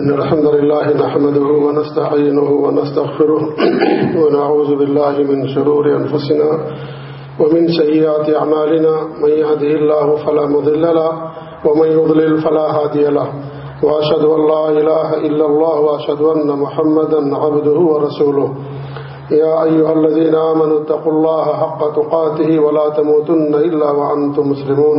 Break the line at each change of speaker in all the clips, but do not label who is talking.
إن الحمد لله نحمده ونستعينه ونستغفره ونعوذ بالله من شرور أنفسنا ومن سيئات أعمالنا من يهده الله فلا مضل له ومن يضلل فلا هادي له وأشهد أن لا إله إلا الله وأشهد أن محمدا عبده ورسوله يا أيها الذين آمنوا اتقوا الله حق تقاته ولا تموتن إلا وأنتم مسلمون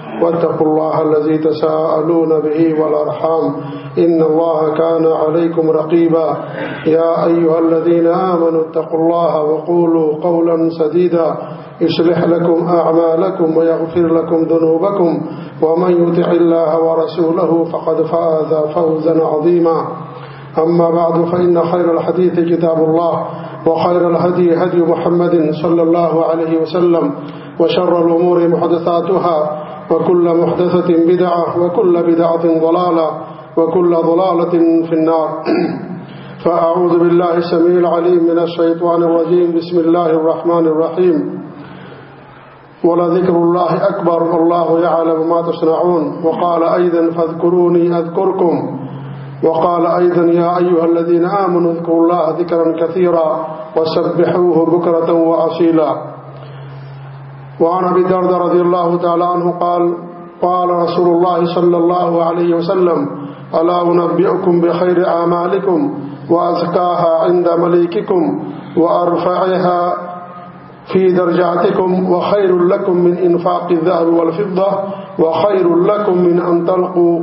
واتقوا الله الذي تساءلون به والأرحام إن الله كان عليكم رقيبا. يا أيها الذين آمنوا اتقوا الله وقولوا قولا سديدا. يصلح لكم أعمالكم ويغفر لكم ذنوبكم. ومن يتع الله ورسوله فقد فاز فوزا عظيما. أما بعد، فإن خير الحديث كتاب الله وخير الهدي هدي محمد صلى الله عليه وسلم وشر الأمور محدثاتها وكل محدثة بدعة وكل بدعة ضلالة وكل ضلالة في النار. فأعوذ بالله السميع العليم من الشيطان الرجيم. بسم الله الرحمن الرحيم. ولذكر الله أكبر. والله يعلم ما تصنعون. وقال أيضا فاذكروني أذكركم. وقال أيضا يا أيها الذين آمنوا اذكروا الله ذكرا كثيرا وسبحوه بكرة وأصيلا. وعن أبي درد رضي الله تعالى عنه قال قال رسول الله صلى الله عليه وسلم، ألا أنبئكم بخير أعمالكم وأزكاها عند مليككم وأرفعها في درجاتكم وخير لكم من إنفاق الذهب والفضة وخير لكم من أن تلقوا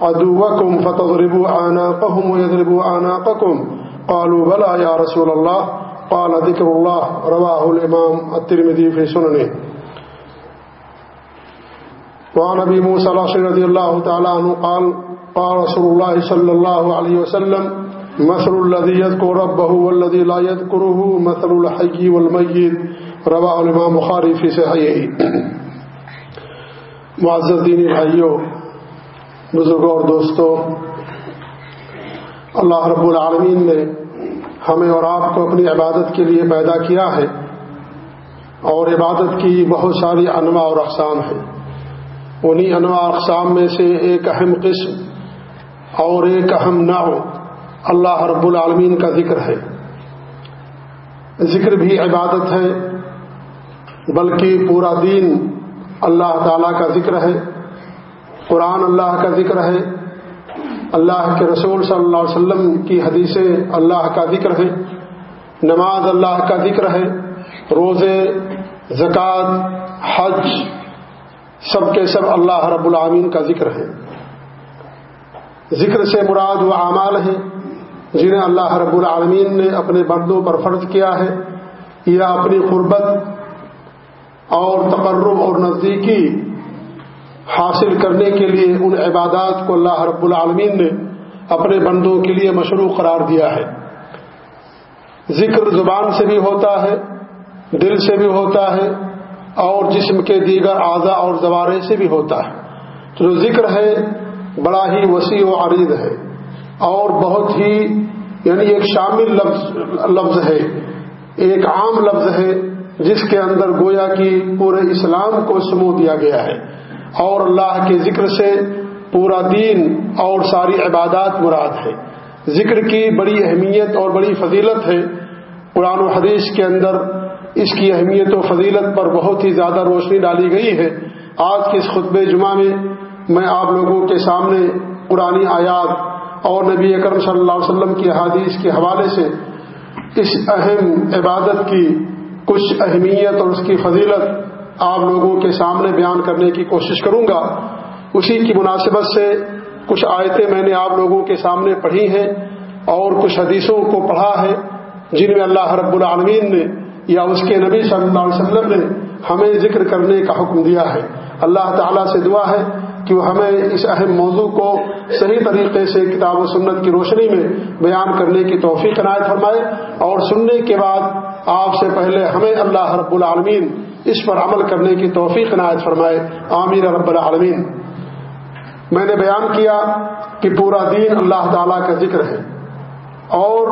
عدوكم فتضربوا آناقهم ويضربوا آناقكم قالوا، بلى يا رسول الله. قال ذكر الله رواه الإمام الترمذي في سننه. وعن أبي موسى العشر رضي الله تعالى عنه قال قال رسول الله صلى الله عليه وسلم، مثل الذي يذكر ربه والذي لا يذكره مثل الحي والميت رواه الامام بخاری فی صحیح معزز دینی بھائیوں بزرگوں اور دوستوں، اللہ رب العالمین نے ہمیں اور آپ کو اپنی عبادت کے لیے پیدا کیا ہے اور عبادت کی بہت ساری انواع اور اقسام ہیں۔ انہی انواع اقسام میں سے ایک اہم قسم اور ایک اہم نعو اللہ رب العالمین کا ذکر ہے۔ ذکر بھی عبادت ہے، بلکہ پورا دین اللہ تعالی کا ذکر ہے، قرآن اللہ کا ذکر ہے اللہ کے رسول صلی اللہ علیہ وسلم کی حدیثیں اللہ کا ذکر ہے نماز اللہ کا ذکر ہے، روزے، زکوٰۃ، حج، سب کے سب اللہ رب العامین کا ذکر ہے۔ ذکر سے مراد و اعمال ہیں جنہیں اللہ رب العالمین نے اپنے بندوں پر فرض کیا ہے، یا اپنی قربت اور تقرب اور نزدیکی حاصل کرنے کے لیے ان عبادات کو اللہ رب العالمین نے اپنے بندوں کے لیے مشروع قرار دیا ہے۔ ذکر زبان سے بھی ہوتا ہے، دل سے بھی ہوتا ہے، اور جسم کے دیگر اعضاء اور زوارے سے بھی ہوتا ہے۔ تو جو ذکر ہے، بڑا ہی وسیع و عرید ہے۔ اور بہت ہی یعنی ایک شامل لفظ لفظ ہے۔ ایک عام لفظ ہے، جس کے اندر گویا کی پورے اسلام کو سمو دیا گیا ہے۔ اور اللہ کے ذکر سے پورا دین اور ساری عبادات مراد ہے۔ ذکر کی بڑی اہمیت اور بڑی فضیلت ہے۔ قرآن و حدیث کے اندر اس کی اہمیت و فضیلت پر بہت ہی زیادہ روشنی ڈالی گئی ہے۔ آج کے اس خطب جمعہ میں میں آپ لوگوں کے سامنے پرانی آیات اور نبی اکرم صلی اللہ علیہ وسلم کی حادیث کے حوالے سے اس اہم عبادت کی کچھ اہمیت اور اس کی فضیلت آپ لوگوں کے سامنے بیان کرنے کی کوشش کروں گا۔ اسی کی مناسبت سے کچھ آیتیں میں نے آپ لوگوں کے سامنے پڑھی ہیں اور کچھ حدیثوں کو پڑھا ہے جن میں اللہ رب العالمین نے یا اس کے نبی صلی اللہ علیہ وسلم نے ہمیں ذکر کرنے کا حکم دیا ہے۔ اللہ تعالیٰ سے دعا ہے کہ وہ ہمیں اس اہم موضوع کو صحیح طریقے سے کتاب و سنت کی روشنی میں بیان کرنے کی توفیق عنایت فرمائے اور سننے کے بعد آپ سے پہلے ہمیں اللہ رب العالمین اس پر عمل کرنے کی توفیق عنایت فرمائے. عامر رب العالمین. میں نے بیان کیا کہ پورا دین اللہ تعالی کا ذکر ہے اور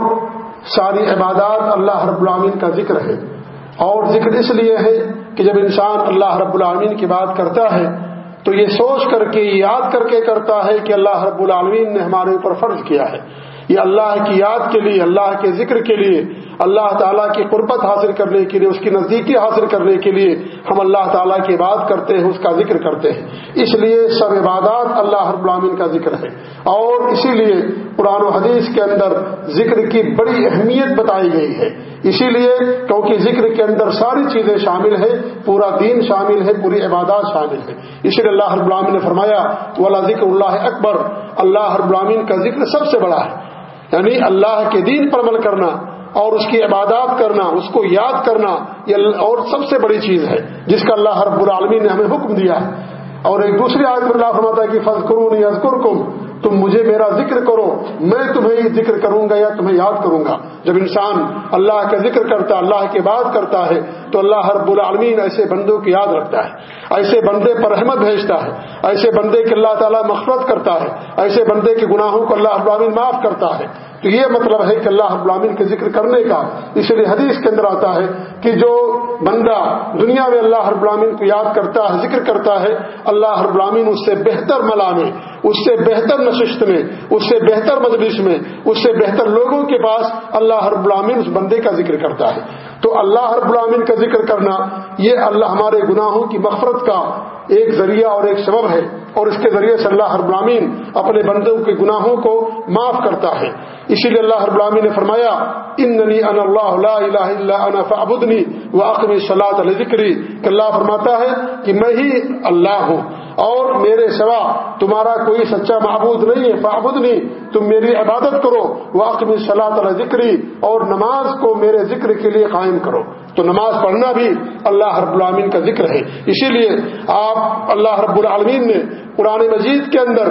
ساری عبادات اللہ رب العامین کا ذکر ہے اور ذکر اس لیے ہے کہ جب انسان اللہ رب العالمین کی بات کرتا ہے تو یہ سوچ کر کے یاد کر کے کرتا ہے کہ اللہ رب العالمین نے ہمارے اوپر فرض کیا ہے۔ یہ اللہ کی یاد کے لیے، اللہ کے ذکر کے لیے، اللہ تعالیٰ کی قربت حاصل کرنے کے لیے، اس کی نزدیکی حاصل کرنے کے لیے ہم اللہ تعالیٰ کی بات کرتے ہیں، اس کا ذکر کرتے ہیں۔ اس لیے سب عبادات اللہ ہر غلامین کا ذکر ہے۔ اور اسی لیے قرآن و حدیث کے اندر ذکر کی بڑی اہمیت بتائی گئی ہے۔ اسی لیے کیونکہ ذکر کے اندر ساری چیزیں شامل ہیں، پورا دین شامل ہے، پوری عبادات شامل ہے اسی لیے اللہ ہر غلام نے فرمایا والا ذکر اللہ اکبر اللہ ہر غلامین کا ذکر سب سے بڑا ہے۔ یعنی اللہ کے دین پر عمل کرنا اور اس کی عبادات کرنا، اس کو یاد کرنا، یہ اور سب سے بڑی چیز ہے، جس کا اللہ رب العالمین نے ہمیں حکم دیا ہے۔ اور ایک دوسری آیت اللہ فرماتا ہے کہ فض کروں تم مجھے میرا ذکر کرو، میں تمہیں ذکر کروں گا یا تمہیں یاد کروں گا۔ جب انسان اللہ کا ذکر کرتا، اللہ کی بات کرتا ہے، تو اللہ رب العالمین ایسے بندوں کی یاد رکھتا ہے، ایسے بندے پر رحمت بھیجتا ہے، ایسے بندے کے اللہ تعالیٰ مفرت کرتا ہے، ایسے بندے کے گناہوں کو اللہ العالمین معاف کرتا ہے۔ تو یہ مطلب ہے کہ اللہ ابرامین کے ذکر کرنے کا۔ اس لیے حدیث کے اندر آتا ہے کہ جو بندہ دنیا میں اللہ ہر غلامین کو یاد کرتا ہے، ذکر کرتا ہے، اللہ ہر غلامین اس سے بہتر ملا میں اس سے بہتر نشست میں، اس سے بہتر مجلس میں، اس سے بہتر لوگوں کے پاس اللہ ہر غلامین اس بندے کا ذکر کرتا ہے۔ تو اللہ ہر غلامین کا ذکر کرنا، یہ اللہ ہمارے گناہوں کی مفرت کا ایک ذریعہ اور ایک سبب ہے۔ اور اس کے ذریعے سے اللہ ہر غلامین اپنے بندوں کے گناہوں کو معاف کرتا ہے۔ اسی لیے اللہ ہر غلامی نے فرمایا، اننی ان اللہ لا الہ الا انا فعبدنی واقمی صلاۃ ذکری کہ اللہ فرماتا ہے کہ میں ہی اللہ ہوں۔ اور میرے سوا تمہارا کوئی سچا معبود نہیں ہے نہیں تم میری عبادت کرو واقمی صلاح ذکری اور نماز کو میرے ذکر کے لیے قائم کرو۔ تو نماز پڑھنا بھی اللہ رب العالمین کا ذکر ہے۔ اسی لیے آپ اللہ رب العالمین نے قرآن مجید کے اندر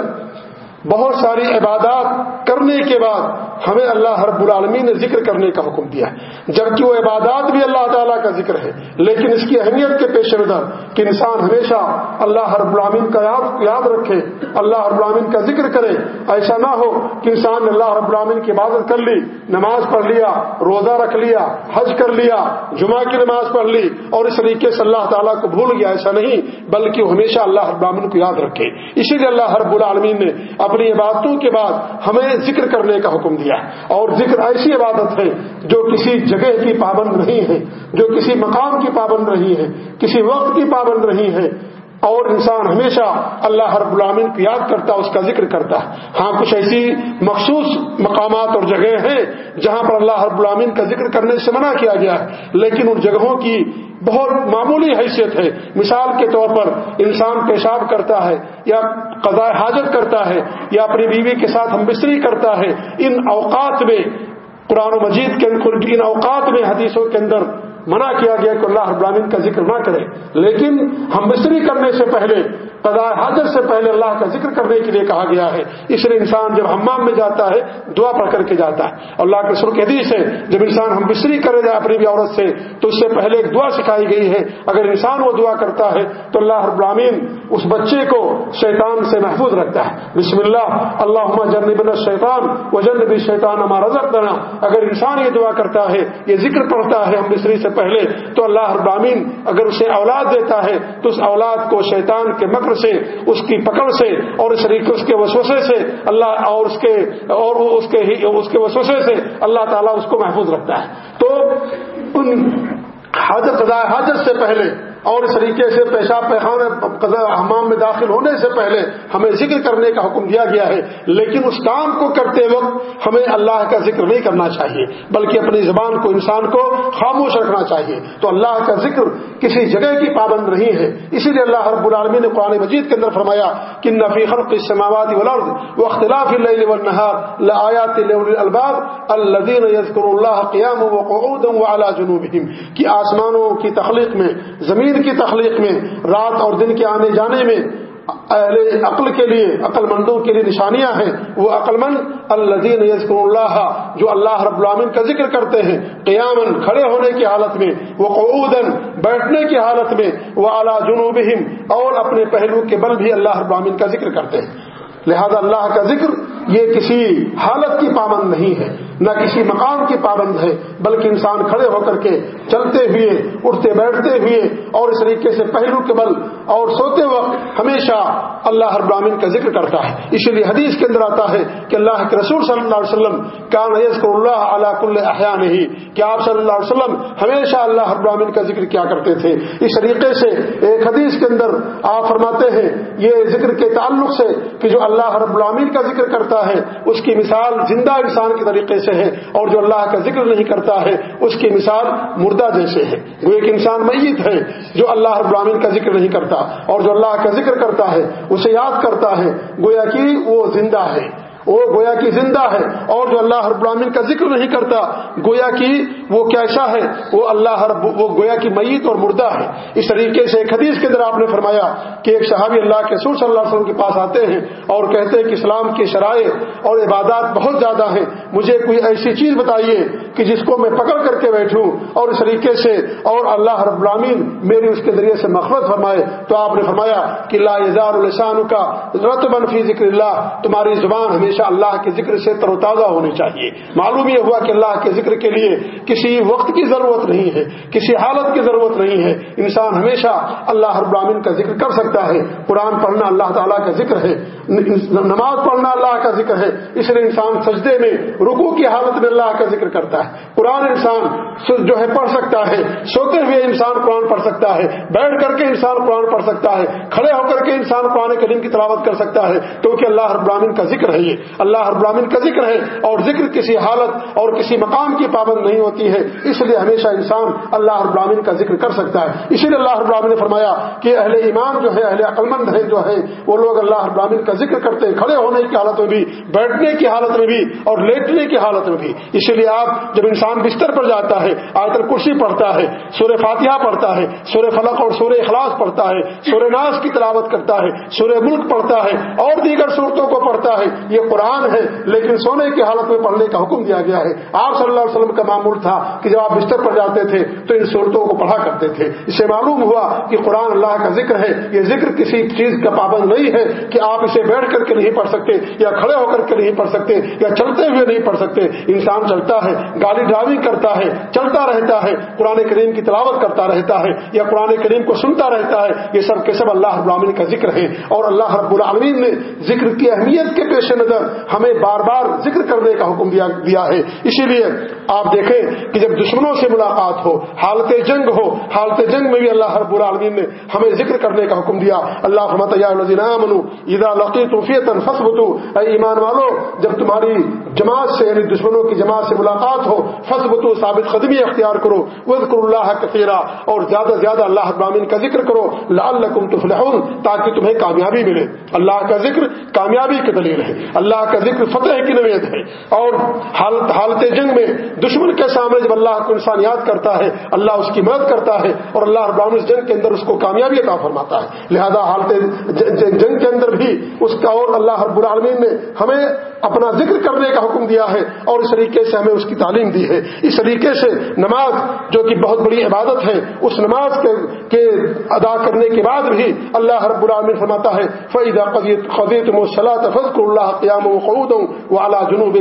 بہت ساری عبادات کرنے کے بعد ہمیں اللہ رب العالمین نے ذکر کرنے کا حکم دیا ہے۔ جبکہ وہ عبادات بھی اللہ تعالیٰ کا ذکر ہے، لیکن اس کی اہمیت کے پیش نظر کہ انسان ہمیشہ اللہ رب العالمین کا یاد یاد رکھے، اللہ رب العالمین کا ذکر کرے۔ ایسا نہ ہو کہ انسان نے اللہ رب العالمین کی عبادت کر لی، نماز پڑھ لیا، روزہ رکھ لیا، حج کر لیا، جمعہ کی نماز پڑھ لی اور اس طریقے سے اللہ تعالیٰ کو بھول گیا۔ ایسا نہیں، بلکہ وہ ہمیشہ اللہ رب العالمین کو یاد رکھے۔ اسی لیے اللہ رب العالمین نے اپنی عبادتوں کے بعد ہمیں ذکر کرنے کا حکم دیا اور ذکر ایسی عبادت ہے جو کسی جگہ کی پابند نہیں ہے، جو کسی مقام کی پابند نہیں ہے، کسی وقت کی پابند نہیں ہے۔ اور انسان ہمیشہ اللہ ہر غلامین کو یاد کرتا، اس کا ذکر کرتا ہے۔ ہاں کچھ ایسی مخصوص مقامات اور جگہ ہیں جہاں پر اللہ ہر غلامین کا ذکر کرنے سے منع کیا گیا ہے، لیکن ان جگہوں کی بہت معمولی حیثیت ہے۔ مثال کے طور پر انسان پیشاب کرتا ہے یا قضاء حاجت کرتا ہے یا اپنی بیوی کے ساتھ ہم بستری کرتا ہے، ان اوقات میں قرآن و مجید کے ان اوقات میں حدیثوں کے اندر منع کیا گیا کہ اللہ ابراہین کا ذکر نہ کرے۔ لیکن ہم بستری کرنے سے پہلے، قضاء حاضر سے پہلے اللہ کا ذکر کرنے کے لیے کہا گیا ہے۔ اس لیے انسان جب ہمام میں جاتا ہے، دعا پڑھ کر کے جاتا ہے۔ اللہ کے سر حدیث ہے، جب انسان ہم بستری کرے جائے اپنی بھی عورت سے، تو اس سے پہلے ایک دعا سکھائی گئی ہے۔ اگر انسان وہ دعا کرتا ہے، تو اللہ ابراہین اس بچے کو شیطان سے محفوظ رکھتا ہے۔ بسم اللہ اللہ جنب شیطان و جنبی شیطان ہمارا رزق دینا اگر انسان یہ دعا کرتا ہے، یہ ذکر پڑھتا ہے ہم بستری سے پہلے تو اللہ ابامین اگر اسے اولاد دیتا ہے تو اس اولاد کو شیطان کے مکر سے، اس کی پکڑ سے اور اس طریقے، اس کے وسوسے سے اللہ اور اس کے، اور اس کے اس کے وسوسے سے اللہ تعالیٰ اس کو محفوظ رکھتا ہے۔ تو ان حاجت حاجت سے پہلے اور اس طریقے سے پیشاب پیخانہ حمام میں داخل ہونے سے پہلے ہمیں ذکر کرنے کا حکم دیا گیا ہے۔ لیکن اس کام کو کرتے وقت ہمیں اللہ کا ذکر نہیں کرنا چاہیے، بلکہ اپنی زبان کو، انسان کو خاموش رکھنا چاہیے۔ تو اللہ کا ذکر کسی جگہ کی پابند نہیں ہے۔ اسی لیے اللہ رب العالمی نے قرآن مجید کے اندر فرمایا کہ نفی خلق سماوات والارض واختلاف اللیل والنهار لآیات للالباب الذين يذكرون الله قياما وقعودا وعلى جنوبهم. کہ آسمانوں کی تخلیق میں، زمین زمین کی تخلیق میں، رات اور دن کے آنے جانے میں اہل عقل کے لیے عقل مندوں کے لیے نشانیاں ہیں۔ وہ عقل مند الدین یزکر اللہ، جو اللہ رب العامن کا ذکر کرتے ہیں۔ قیامن کھڑے ہونے کی حالت میں، وہ قعودن بیٹھنے کی حالت میں، وہ اعلیٰ جنوبہم، اور اپنے پہلو کے بل بھی اللہ رب العامن کا ذکر کرتے ہیں۔ لہذا اللہ کا ذکر یہ کسی حالت کی پابند نہیں ہے۔ نہ کسی مقام کی پابند ہے، بلکہ انسان کھڑے ہو کر کے چلتے ہوئے، اٹھتے بیٹھتے ہوئے، اور اس طریقے سے پہلو کے بل اور سوتے وقت ہمیشہ اللہ ہر براہین کا ذکر کرتا ہے۔ اسی لیے حدیث کے اندر آتا ہے کہ اللہ کے رسول صلی اللہ علیہ وسلم کا نیز کو اللہ علیہ کل احیا نہیں کہ آپ صلی اللہ علیہ وسلم ہمیشہ اللہ ہر براہین کا ذکر کیا کرتے تھے؟ اس طریقے سے ایک حدیث کے اندر آپ فرماتے ہیں، یہ ذکر کے تعلق سے کہ جو اللہ رب العامین کا ذکر کرتا ہے، اس کی مثال زندہ انسان کے طریقے سے ہے اور جو اللہ کا ذکر نہیں کرتا ہے، اس کی مثال مردہ جیسے ہے وہ ایک انسان میت ہے جو اللہ رب العالمین کا ذکر نہیں کرتا اور جو اللہ کا ذکر کرتا ہے، اسے یاد کرتا ہے، گویا کہ وہ زندہ ہے۔ وہ گویا کی زندہ ہے اور جو اللہ ہر برامین کا ذکر نہیں کرتا، گویا کی وہ کیسا ہے؟ وہ اللہ ہر وہ گویا کی میت اور مردہ ہے۔ اس طریقے سے ایک حدیث کے اندر آپ نے فرمایا کہ ایک صحابی اللہ کے سور صلی اللہ علیہ وسلم کے پاس آتے ہیں اور کہتے ہیں کہ اسلام کے شرائع اور عبادات بہت زیادہ ہیں۔ مجھے کوئی ایسی چیز بتائیے کہ جس کو میں پکڑ کر کے بیٹھوں اور اس طریقے سے اور اللہ رب العالمین میری اس کے ذریعے سے مفرت فرمائے۔ تو آپ نے فرمایا کہ اللہ اظہار السان کا رت فی ذکر اللہ، تمہاری زبان ہمیشہ ہمیشہ اللہ کے ذکر سے تر و تازہ ہونی چاہیے۔ معلوم یہ ہوا کہ اللہ کے ذکر کے لیے کسی وقت کی ضرورت نہیں ہے، کسی حالت کی ضرورت نہیں ہے۔ انسان ہمیشہ اللہ ہر براہین کا ذکر کر سکتا ہے۔ قرآن پڑھنا اللہ تعالیٰ کا ذکر ہے۔ نماز پڑھنا اللہ کا ذکر ہے۔ اس لیے انسان سجدے میں رکو کی حالت میں اللہ کا ذکر کرتا ہے۔ قرآن انسان جو ہے، پڑھ سکتا ہے۔ سوتے ہوئے انسان قرآن پڑھ سکتا ہے۔ بیٹھ کر کے انسان قرآن پڑھ سکتا ہے۔ کھڑے ہو کر کے انسان قرآن کریم کی تلاوت کر سکتا ہے۔ کیونکہ اللہ ہر براہین کا ذکر ہے یہ۔ اللہ ہر کا ذکر ہے اور ذکر کسی حالت اور کسی مقام کی پابند نہیں ہوتی ہے اس لیے ہمیشہ انسان اللہ ہر کا ذکر کر سکتا ہے اسی لیے اللہ براہین نے فرمایا کہ اہل ایمان جو ہے اہل عقلمند ہے جو ہے وہ لوگ اللہ براہین کا ذکر کرتے ہیں کھڑے ہونے کی حالت میں بھی، بیٹھنے کی حالت میں بھی اور لیٹنے کی حالت میں بھی۔ اسی لیے آپ جب انسان بستر پر جاتا ہے، آیت کرسی پڑھتا ہے، سورہ فاتحہ پڑھتا ہے، سورہ فلق اور سورہ اخلاص پڑھتا ہے، سورہ ناز کی تلاوت کرتا ہے، سورہ ملک پڑھتا ہے اور دیگر صورتوں کو پڑھتا ہے، یہ قرآن ہے، لیکن سونے کی حالت میں پڑھنے کا حکم دیا گیا ہے۔ آپ صلی اللہ علیہ وسلم کا معمول تھا کہ جب آپ بستر پر جاتے تھے تو ان صورتوں کو پڑھا کرتے تھے۔ اس سے معلوم ہوا کہ قرآن اللہ کا ذکر ہے۔ یہ ذکر کسی چیز کا پابند نہیں ہے کہ آپ اسے بیٹھ کر کے نہیں پڑھ سکتے یا کھڑے ہو کر کے نہیں پڑھ سکتے یا چلتے ہوئے نہیں پڑھ سکتے۔ انسان چلتا ہے گاڑی ڈرائیونگ کرتا ہے، چلتا رہتا ہے، قرآن کریم کی تلاوت کرتا رہتا ہے یا قرآن کریم کو سنتا رہتا ہے۔ یہ سب کے سب اللہ العالمین کا ذکر ہے اور اللہ رب العالمین نے ذکر کی اہمیت کے پیش نظر ہمیں بار بار ذکر کرنے کا حکم دیا ہے۔ اسی لیے آپ دیکھیں کہ جب دشمنوں سے ملاقات ہو، حالت جنگ ہو، حالت جنگ میں بھی اللہ رب العالمین نے ہمیں ذکر کرنے کا حکم دیا۔ اللہ ادا لقی توفیت فصبتو اے ایمان والو، جب تمہاری جماعت سے یعنی دشمنوں کی جماعت سے ملاقات ہو فصبتو ثابت قدمی اختیار کرو۔ وذکر اللہ کثیرہ اور زیادہ زیادہ اللہ ابامین کا ذکر کرو۔ لعلکم تفلحون، تاکہ تمہیں کامیابی ملے۔ اللہ کا ذکر کامیابی کی دلیل ہے۔ اللہ اللہ کا ذکر فتح کی نوید ہے اور حالت حالت جنگ میں دشمن کے سامنے جب اللہ کو انسان یاد کرتا ہے، اللہ اس کی مدد کرتا ہے اور اللہ ابام اس جنگ کے اندر اس کو کامیابی عطا فرماتا ہے۔ لہذا حالت جنگ کے اندر بھی اس کا اور اللہ رب العالمین نے ہمیں اپنا ذکر کرنے کا حکم دیا ہے اور اس طریقے سے ہمیں اس کی تعلیم دی ہے۔ اس طریقے سے نماز جو کہ بہت بڑی عبادت ہے، اس نماز کے کے ادا کرنے کے بعد بھی اللہ رب العالمین فرماتا ہے فیضا قدیت مسلاط فض اللہ قیام و قعود و اعلیٰ جنوب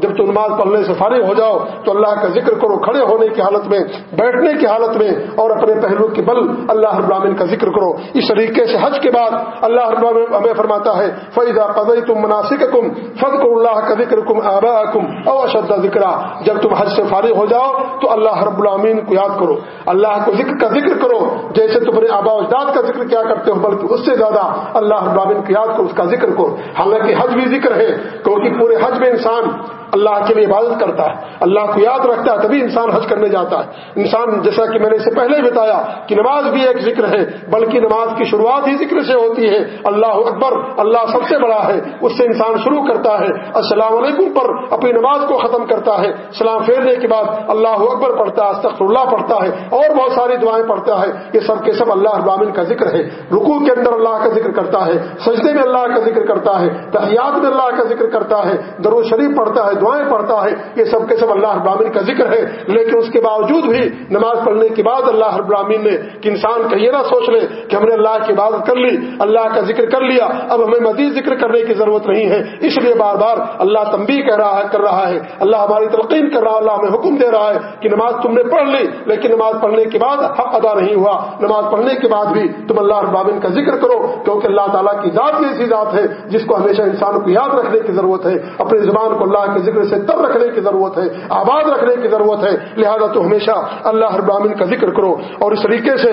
جب تو نماز پڑھنے سے فارغ ہو جاؤ، تو اللہ کا ذکر کرو کھڑے ہونے کی حالت میں، بیٹھنے کی حالت میں، اور اپنے پہلو کے بل اللہ رب کا ذکر کرو۔ اس طریقے سے حج کے بعد اللہ رب ہمیں فرماتا ہے فیضا قدی تم مناسب کم فض اللہ کا ذکر کم آبا کم او ذکر جب تم حج سے فارغ ہو جاؤ، تو اللہ رب العامین کو یاد کرو۔ اللہ کو ذکر کا ذکر کرو، جیسے تم اپنے آبا اجداد کا ذکر کیا کرتے ہو، بلکہ اس سے زیادہ اللہ رب العامین کو یاد کرو، اس کا ذکر کرو۔ حالانکہ حج بھی ذکر ہے کیونکہ پورے حج میں انسان اللہ کے لیے عبادت کرتا ہے، اللہ کو یاد رکھتا ہے، تبھی انسان حج کرنے جاتا ہے۔ انسان جیسا کہ میں نے اسے پہلے ہی بتایا کہ نماز بھی ایک ذکر ہے، بلکہ نماز کی شروعات ہی ذکر سے ہوتی ہے۔ اللہ اکبر، اللہ سب سے بڑا ہے، اس سے انسان شروع کرتا ہے۔ السلام علیکم پر اپنی نماز کو ختم کرتا ہے۔ سلام پھیرنے کے بعد اللہ اکبر پڑھتا ہے استغفر اللہ پڑھتا ہے، اور بہت ساری دعائیں پڑھتا ہے۔ یہ سب کے سب اللہ ابامن کا ذکر ہے۔ رکوع کے اندر اللہ کا ذکر کرتا ہے، سجدے میں اللہ کا ذکر کرتا ہے، تحیات میں اللہ کا ذکر کرتا ہے، درو شریف پڑھتا ہے، دعائیں پڑھتا ہے، یہ سب کے سب اللہ ابراہین کا ذکر ہے۔ لیکن اس کے باوجود بھی نماز پڑھنے کے بعد اللہ ابراہین نے کہ انسان کا یہ نہ سوچ لے کہ ہم نے اللہ کی عبادت کر لی، اللہ کا ذکر کر لیا، اب ہمیں مزید ذکر کرنے کی ضرورت نہیں ہے۔ اس لیے بار بار اللہ تمبی کہہ رہا ہے، کر رہا ہے۔ اللہ ہماری تلقین کر رہا ہے، اللہ ہمیں حکم دے رہا ہے کہ نماز تم نے پڑھ لی، لیکن نماز پڑھنے کے بعد حق ادا نہیں ہوا۔ نماز پڑھنے کے بعد بھی تم اللہ ابامن کا ذکر کرو، کیونکہ اللہ تعالیٰ کی ذات ایسی ذات ہے جس کو ہمیشہ انسان کو یاد رکھنے کی ضرورت ہے۔ اپنی زبان کو اللہ کے ذکر سے تب رکھنے کی ضرورت ہے۔ آباد رکھنے کی ضرورت ہے۔ لہذا تو ہمیشہ اللہ ہر ابامن کا ذکر کرو اور اس طریقے سے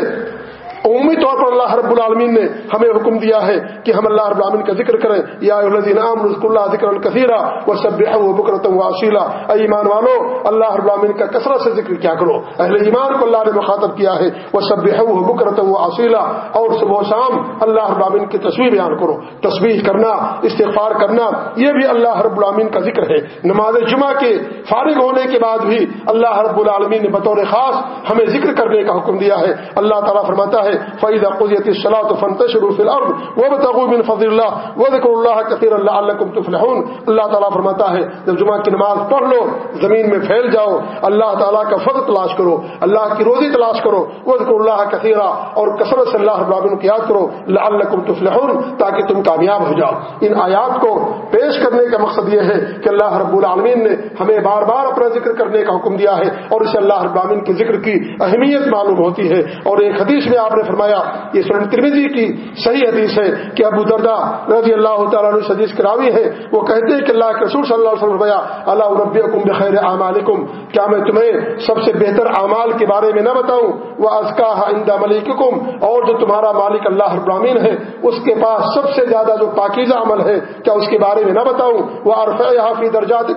عمومی طور پر اللہ رب العالمین نے ہمیں حکم دیا ہے کہ ہم اللہ رب العالمین کا ذکر کریں۔ یا رزق اللہ ذکر الکثیرہ و سب بکرتم واشیلا ایمان والو، اللہ رب العالمین کا کثرت سے ذکر کیا کرو۔ اہل ایمان کو اللہ نے مخاطب کیا ہے۔ وہ سب بکرتم و آصیلا اور صبح و شام اللہ رب العالمین کی تصویر بیان کرو۔ تصویر کرنا، استغفار کرنا، یہ بھی اللہ رب العالمین کا ذکر ہے۔ نماز جمعہ کے فارغ ہونے کے بعد بھی اللہ رب العالمین نے بطور خاص ہمیں ذکر کرنے کا حکم دیا ہے۔ اللہ تعالیٰ فرماتا ہے ہے فیض قضیت الصلاۃ فانتشروا في الارض وابتغوا من فضل الله وذكروا الله كثيرا لعلكم تفلحون۔ اللہ تعالیٰ فرماتا ہے، جب جمعہ کی نماز پڑھ لو، زمین میں پھیل جاؤ، اللہ تعالیٰ کا فضل تلاش کرو، اللہ کی روزی تلاش کرو، وذكروا الله كثيرا اور کثرت سے اللہ رب العالمین کی یاد کرو لعلكم تفلحون تاکہ تم کامیاب ہو جاؤ۔ ان آیات کو پیش کرنے کا مقصد یہ ہے کہ اللہ رب العالمین نے ہمیں بار بار اپنا ذکر کرنے کا حکم دیا ہے اور اسے اللہ رب العالمین کے ذکر کی اہمیت معلوم ہوتی ہے۔ اور ایک حدیث میں آپ نے فرمایا، یہ سنن ترمیزی کی صحیح حدیث ہے کہ ابو دردا رضی اللہ تعالیٰ عنہ حدیث کراوی ہے۔ وہ کہتے ہیں کہ اللہ کے رسول صلی اللہ علیہ وسلم فرمایا، اللہ ربی بخیر اعمالکم۔ کیا میں تمہیں سب سے بہتر اعمال کے بارے میں نہ بتاؤں؟ وہ ازکا آئندہ ملککم اور جو تمہارا مالک اللہ ابراہین ہے، اس کے پاس سب سے زیادہ جو پاکیزہ عمل ہے، کیا اس کے بارے میں نہ بتاؤں؟ وہ عرف حافی درجات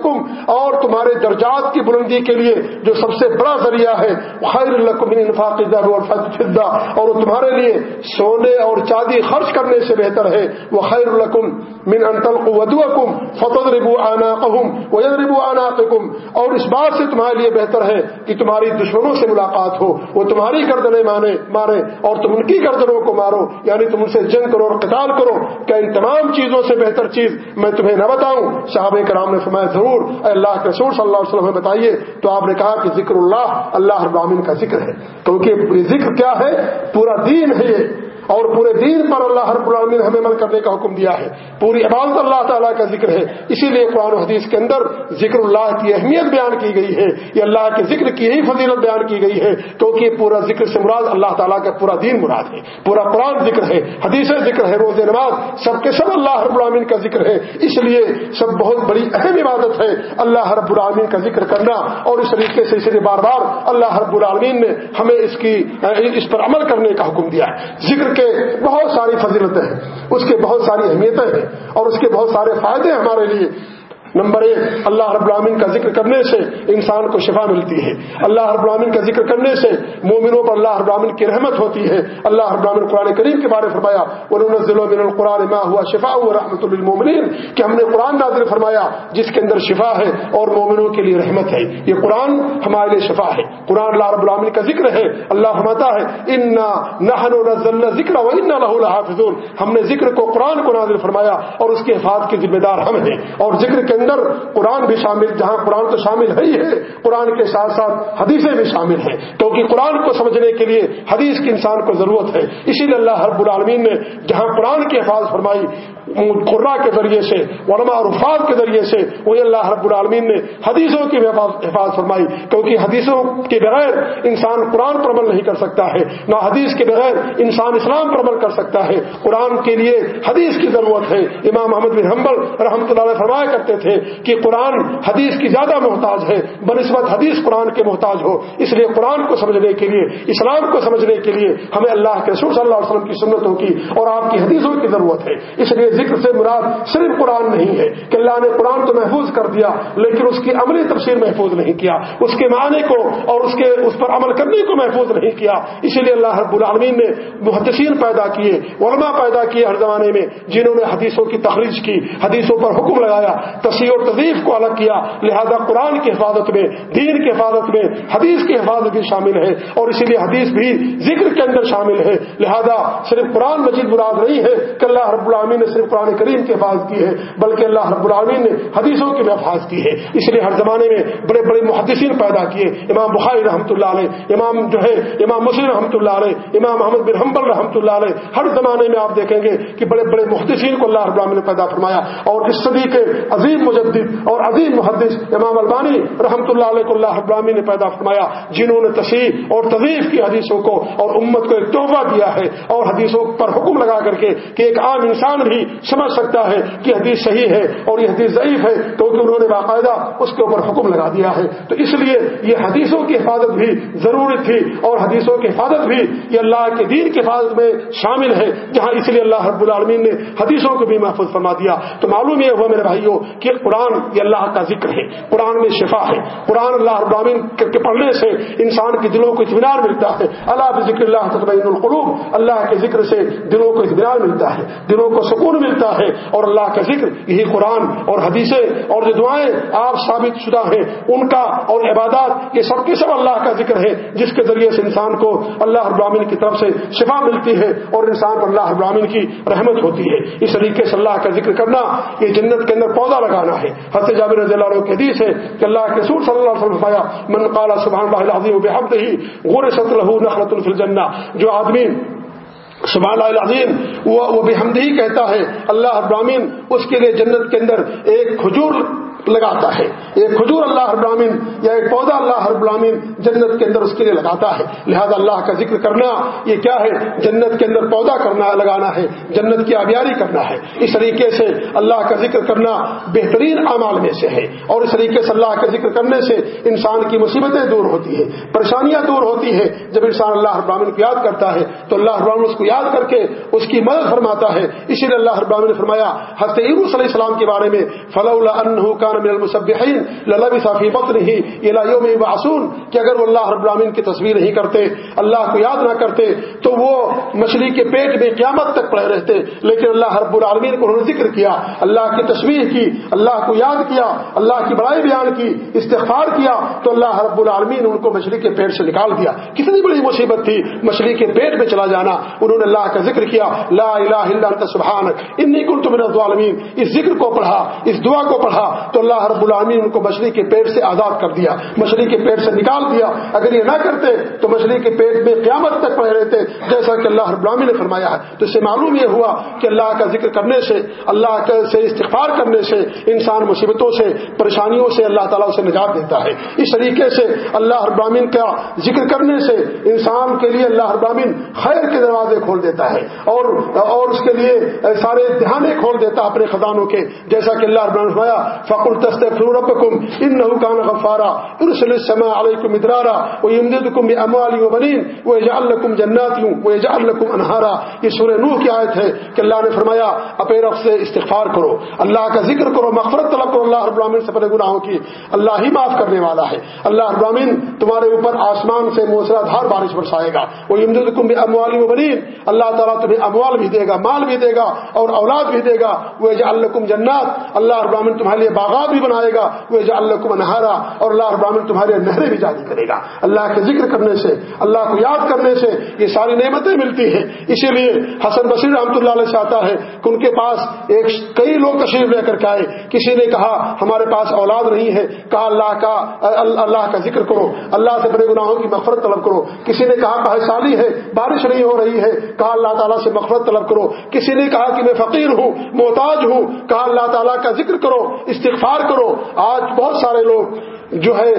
اور تمہارے درجات کی بلندی کے لیے جو سب سے بڑا ذریعہ ہے، خیر انفاق اور تمہارے لیے سونے اور چاندی خرچ کرنے سے بہتر ہے۔ وہ خیر القم من انتل ودوکم فتح ربو آنا قہم وید ربو آنا اور اس بات سے تمہارے لیے بہتر ہے کہ تمہاری دشمنوں سے ملاقات ہو۔ وہ تمہاری گردنیں مانے مارے اور تم ان کی گردنوں کو مارو۔ یعنی تم ان سے جنگ کرو اور قتال کرو۔ کیا ان تمام چیزوں سے بہتر چیز میں تمہیں نہ بتاؤں؟ صحابہ کرام نے فرمایا، ضرور۔ اے اللہ کے رسول صلی اللہ علیہ وسلم بتائیے۔ تو آپ نے کہا کہ ذکر اللہ اللہ ابراہین کا ذکر ہے۔ کیونکہ ذکر کیا ہے؟ پورا دین ہے یہ۔ اور پورے دین پر اللہ ہر العالمین نے ہمیں عمل کرنے کا حکم دیا ہے۔ پوری عبادت اللہ تعالیٰ کا ذکر ہے۔ اسی لیے قرآن و حدیث کے اندر ذکر اللہ کی اہمیت بیان کی گئی ہے۔ یہ اللہ کے ذکر کی یہی فضیلت بیان کی گئی ہے۔ کیونکہ پورا ذکر سے مراد اللہ تعالیٰ کا پورا دین مراد ہے۔ پورا قرآن ذکر ہے۔ حدیث ذکر ہے۔ روز نماز سب کے سب اللہ ہر العالمین کا ذکر ہے۔ اس لیے سب بہت بڑی اہم عبادت ہے۔ اللہ رب العالمین کا ذکر کرنا اور اس طریقے سے اس لیے بار بار اللہ رب العالمین نے ہمیں اس کی، اس پر عمل کرنے کا حکم دیا ہے۔ ذکر کے بہت ساری فضیلتیں ہیں، اس کے بہت ساری اہمیتیں ہیں اور اس کے بہت سارے فائدے ہمارے لیے۔ نمبر ایک، اللہ رب العالمین کا ذکر کرنے سے انسان کو شفا ملتی ہے۔ اللہ رب العالمین کا ذکر کرنے سے مومنوں پر اللہ رب العالمین کی رحمت ہوتی ہے۔ اللہ رب العالمین قرآن کریم کے بارے فرمایا من القرآن ما ہوا شفا ہوا رحمت للمومنین کہ ہم نے قرآن نازل فرمایا، جس کے اندر شفا ہے اور مومنوں کے لیے رحمت ہے۔ یہ قرآن ہمارے لیے شفا ہے۔ قرآن اللہ رب العالمین کا ذکر ہے۔ اللہ فرماتا ہے انا ذکر و انا له لحافظون۔ ہم نے ذکر کو قرآن کو نازل فرمایا اور اس کے حفاظت کے ذمہ دار ہم ہیں۔ اور ذکر کے اندر قرآن بھی شامل، جہاں قرآن تو شامل ہے ہی ہے، قرآن کے ساتھ ساتھ حدیثیں بھی شامل ہیں۔ کیونکہ قرآن کو سمجھنے کے لیے حدیث کے انسان کو ضرورت ہے۔ اسی لیے اللہ حرب العالمین نے جہاں قرآن کی حفاظت فرمائی قرا کے ذریعے سے، علماء اور افاد کے ذریعے سے، وہی اللہ رب العالمین نے حدیثوں کی حفاظت فرمائی۔ کیونکہ حدیثوں کے بغیر انسان قرآن پر عمل نہیں کر سکتا ہے، نہ حدیث کے بغیر انسان اسلام پر عمل کر سکتا ہے۔ قرآن کے لیے حدیث کی ضرورت ہے۔ امام محمد بن حمبل رحمۃ اللہ فرمایا کرتے تھے کہ قرآن حدیث کی زیادہ محتاج ہے، بنسبت حدیث قرآن کے محتاج ہو۔ اس لیے قرآن کو سمجھنے کے لیے، اسلام کو سمجھنے کے لیے ہمیں اللہ کے رسول صلی اللہ علیہ وسلم کی سنتوں کی اور آپ کی حدیثوں کی ضرورت ہے۔ اس لیے ذکر سے مراد صرف قرآن نہیں ہے کہ اللہ نے قرآن تو محفوظ کر دیا، لیکن اس کی عملی تفسیر محفوظ نہیں کیا۔ اس کے معنی کو اور اس کے، اس پر عمل کرنے کو محفوظ نہیں کیا۔ اسی لیے اللہ رب العالمین نے محدثین پیدا کیے، علماء پیدا کیے ہر زمانے میں، جنہوں نے حدیثوں کی تخریج کی، حدیثوں پر حکم لگایا تصویر اور تضیف کو الگ کیا، لہذا قرآن کی حفاظت میں، دین کی حفاظت میں، حدیث کی حفاظت بھی شامل ہے اور اسی لیے حدیث بھی ذکر کے اندر شامل ہے۔ لہذا صرف قرآن مجید مراد نہیں ہے کہ اللہ رب العالمین نے صرف قرآن کریم کی حفاظت کی ہے، بلکہ اللہ رب العالمین نے حدیثوں کی بھی حفاظت کی ہے۔ اس لیے ہر زمانے میں بڑے بڑے محدثین پیدا کیے۔ امام بخاری رحمۃ اللہ علیہ، امام جو ہے، امام مسلم رحمۃ اللہ علیہ، امام محمد بن حمبل رحمۃ اللہ علیہ، ہر زمانے میں آپ دیکھیں گے کہ بڑے بڑے محدثین کو اللہ رب العالمین نے پیدا فرمایا اور اس صدی کے عظیم مجدد اور عظیم محدث امام البانی رحمۃ اللہ علیہ اللہ رب العالمین نے پیدا فرمایا، جنہوں نے تشریح اور تضیف کی حدیثوں کو اور امت کو ایک تحفہ دیا ہے اور حدیثوں پر حکم لگا کر کے کہ ایک عام انسان بھی سمجھ سکتا ہے کہ حدیث صحیح ہے اور یہ حدیث ضعیف ہے کیونکہ انہوں نے باقاعدہ اس کے اوپر حکم لگا دیا ہے۔ تو اس لیے یہ حدیثوں کی حفاظت بھی ضروری تھی اور حدیثوں کی حفاظت بھی یہ اللہ کے دین کی حفاظت میں شامل ہے، جہاں اس لیے اللہ رب العالمین نے حدیثوں کو بھی محفوظ فرما دیا۔ تو معلوم یہ ہوا میرے بھائیوں کہ قرآن یہ اللہ کا ذکر ہے، قرآن میں شفا ہے، قرآن اللہ رب العالمین کے پڑھنے سے انسان کے دلوں کو اطمینان ملتا ہے۔ اللہ ذکر اللہ تطمئن القلوب، اللہ کے ذکر سے دلوں کو اطمینان ملتا ہے، دلوں کو سکون ملتا ہے اور اللہ کا ذکر یہی قرآن اور حدیثیں اور جو دعائیں آپ ثابت شدہ ہیں، ان کا اور عبادات، یہ سب کے سب اللہ کا ذکر ہے، جس کے ذریعے سے انسان کو اللہ ابراہین کی طرف سے شفا ملتی ہے اور انسان پر اللہ ابراہین کی رحمت ہوتی ہے۔ اس طریقے سے اللہ کا ذکر کرنا، یہ جنت کے اندر پودا لگانا جانا ہے۔ حضرت جابر رضی اللہ عنہ کے حدیث ہے کہ اللہ کے سور صلی اللہ علیہ وسلم فرمایا، من قال سبحان اللہ العظیم بحمد غرست له نخلۃ فی الجنہ۔ جو آدمی سبحان اللہ العظیم، وہ بحمد ہی کہتا ہے، اللہ ابراہین اس کے لیے جنت کے اندر ایک کھجور لگاتا ہے۔ ایک کھجور اللہ ہر براہین یا ایک پودا اللہ ہر براہین جنت کے اندر اس کے لیے لگاتا ہے۔ لہذا اللہ کا ذکر کرنا، یہ کیا ہے؟ جنت کے اندر پودا کرنا، لگانا ہے۔ جنت کی آبیاری کرنا ہے۔ اس طریقے سے اللہ کا ذکر کرنا بہترین اعمال میں سے ہے۔ اور اس طریقے سے اللہ کا ذکر کرنے سے انسان کی مصیبتیں دور ہوتی ہیں، پریشانیاں دور ہوتی ہیں۔ جب انسان اللہ ابراہین کو یاد کرتا ہے، تو اللہ ابراہین اس کو یاد کر کے اس کی مدد فرماتا ہے۔ اسی لیے اللہ ابراہین نے فرمایا، حضرت علیہ السلام کے بارے میں فلاح کا من المصبحین للبی صافی بطن ہی یوم معصون کہ اگر وہ اللہ رب العالمین کی تصویر نہیں کرتے، اللہ کو یاد نہ کرتے، تو وہ مچھلی کے پیٹ میں قیامت تک پڑے رہتے، لیکن اللہ رب العالمین کو انہوں نے ذکر کیا، اللہ کی تصویر کی، اللہ کو یاد کیا، اللہ کی بڑائی بیان کی، استغفار کیا، تو اللہ رب العالمین ان کو مچھلی کے پیٹ سے نکال دیا۔ کتنی بڑی مصیبت تھی، مچھلی کے پیٹ میں چلا جانا، انہوں نے اللہ کا ذکر کیا، لا الہ الا انت سبحانک، انی کنت من الظالمین۔ اس ذکر کو پڑھا، اس دعا کو پڑھا، تو اللہ رب العالمین ان کو مچھلی کے پیٹ سے آزاد کر دیا، مچھلی کے پیٹ سے نکال دیا۔ اگر یہ نہ کرتے تو مچھلی کے پیٹ میں قیامت تک پڑے رہتے، جیسا کہ اللہ رب العالمین نے فرمایا ہے۔ تو اس سے معلوم یہ ہوا کہ اللہ کا ذکر کرنے سے، اللہ سے استغفار کرنے سے، انسان مصیبتوں سے، پریشانیوں سے اللہ تعالیٰ اسے نجات دیتا ہے۔ اس طریقے سے اللہ ابراہین کا ذکر کرنے سے انسان کے لیے اللہ ابراہین خیر کے دروازے کھول دیتا ہے اور اور اس کے لیے سارے دھیانے کھول دیتا اپنے خزانوں کے۔ جیسا کہ اللہ ابراہین فرمایا فخر تستغفروا انه كان غفارا. يرسل السماء عليكم مدرارا ويمددكم باموال وبنين ويجعل لكم جنات ويجعل لكم انهارا یہ سورہ نوح کی ایت ہے کہ اللہ نے فرمایا اپنے رب سے استغفار کرو، اللہ کا ذکر کرو، مغفرت طلب کرو، اللہ رب العالمین سے اپنے گناہوں کی، اللہ ہی معاف کرنے والا ہے۔ اللہ رب العالمین تمہارے اوپر آسمان سے موسرا دھار بارش برسائے گا۔ وہ امددکم باموال وبنين۔ اللہ تعالی تمہیں اموال بھی دے گا، مال بھی دے گا اور اولاد بھی دے گا۔ وہ لكم جنات۔ اللہ رب العالمین تمہارے لیے باغات بھی بنائے گا، وہ اللہ کو نہارا اور اللہ ابراہین تمہارے نہریں بھی جاری کرے گا۔ اللہ کے ذکر کرنے سے، اللہ کو یاد کرنے سے یہ ساری نعمتیں ملتی ہیں۔ اسی لیے حسن بصیر رحمۃ اللہ علیہ سے آتا ہے کہ ان کے پاس ایک کئی لوگ تشریف لے کر کے آئے۔ کسی نے کہا، ہمارے پاس اولاد نہیں ہے۔ کہا، اللہ کا اللہ کا ذکر کرو۔ اللہ سے بڑے گناہوں کی مغفرت طلب کرو۔ کسی نے کہا کہ سالی ہے، بارش نہیں ہو رہی ہے۔ کہا، اللہ تعالیٰ سے مغفرت طلب کرو۔ کسی نے کہا کہ میں فقیر ہوں، محتاج ہوں۔ کہا، اللہ تعالیٰ کا ذکر کرو۔ استغفار کرو۔ آج بہت سارے لوگ جو ہے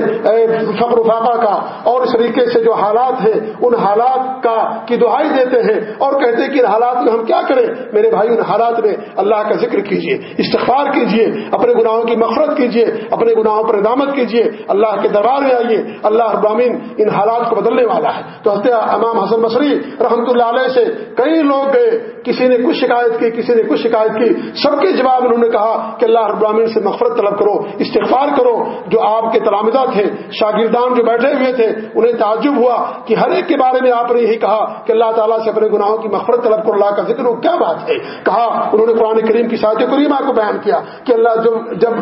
فخر فاقہ کا، اور اس طریقے سے جو حالات ہیں، ان حالات کا، کی دہائی دیتے ہیں اور کہتے ہیں کہ ان حالات میں ہم کیا کریں؟ میرے بھائی، ان حالات میں اللہ کا ذکر کیجیے استغفار کیجیے اپنے گناہوں کی مفرت کیجیے اپنے گناہوں پر ادامت کیجیے اللہ کے دربار میں آئیے، اللہ ابامین ان حالات کو بدلنے والا ہے۔ تو ہنستے امام حسن مصری رحمۃ اللہ علیہ سے کئی لوگ گئے، کسی نے کچھ شکایت کی، کسی نے کچھ شکایت کی، سب کے جواب انہوں نے کہا کہ اللہ ابراہین سے مفرت طلب کرو، استغفار کرو، جو آپ کے تلامزہ تھے، شاگردان جو بیٹھے ہوئے تھے، انہیں تعجب ہوا کہ ہر ایک کے بارے میں آپ نے یہی کہا کہ اللہ تعالیٰ سے اپنے گناہوں کی مفرت طلب کرو اللہ کا ذکر کیا بات ہے؟ کہا، انہوں نے قرآن کریم کی ساتھ کریمہ کو بیان کیا کہ اللہ جب جب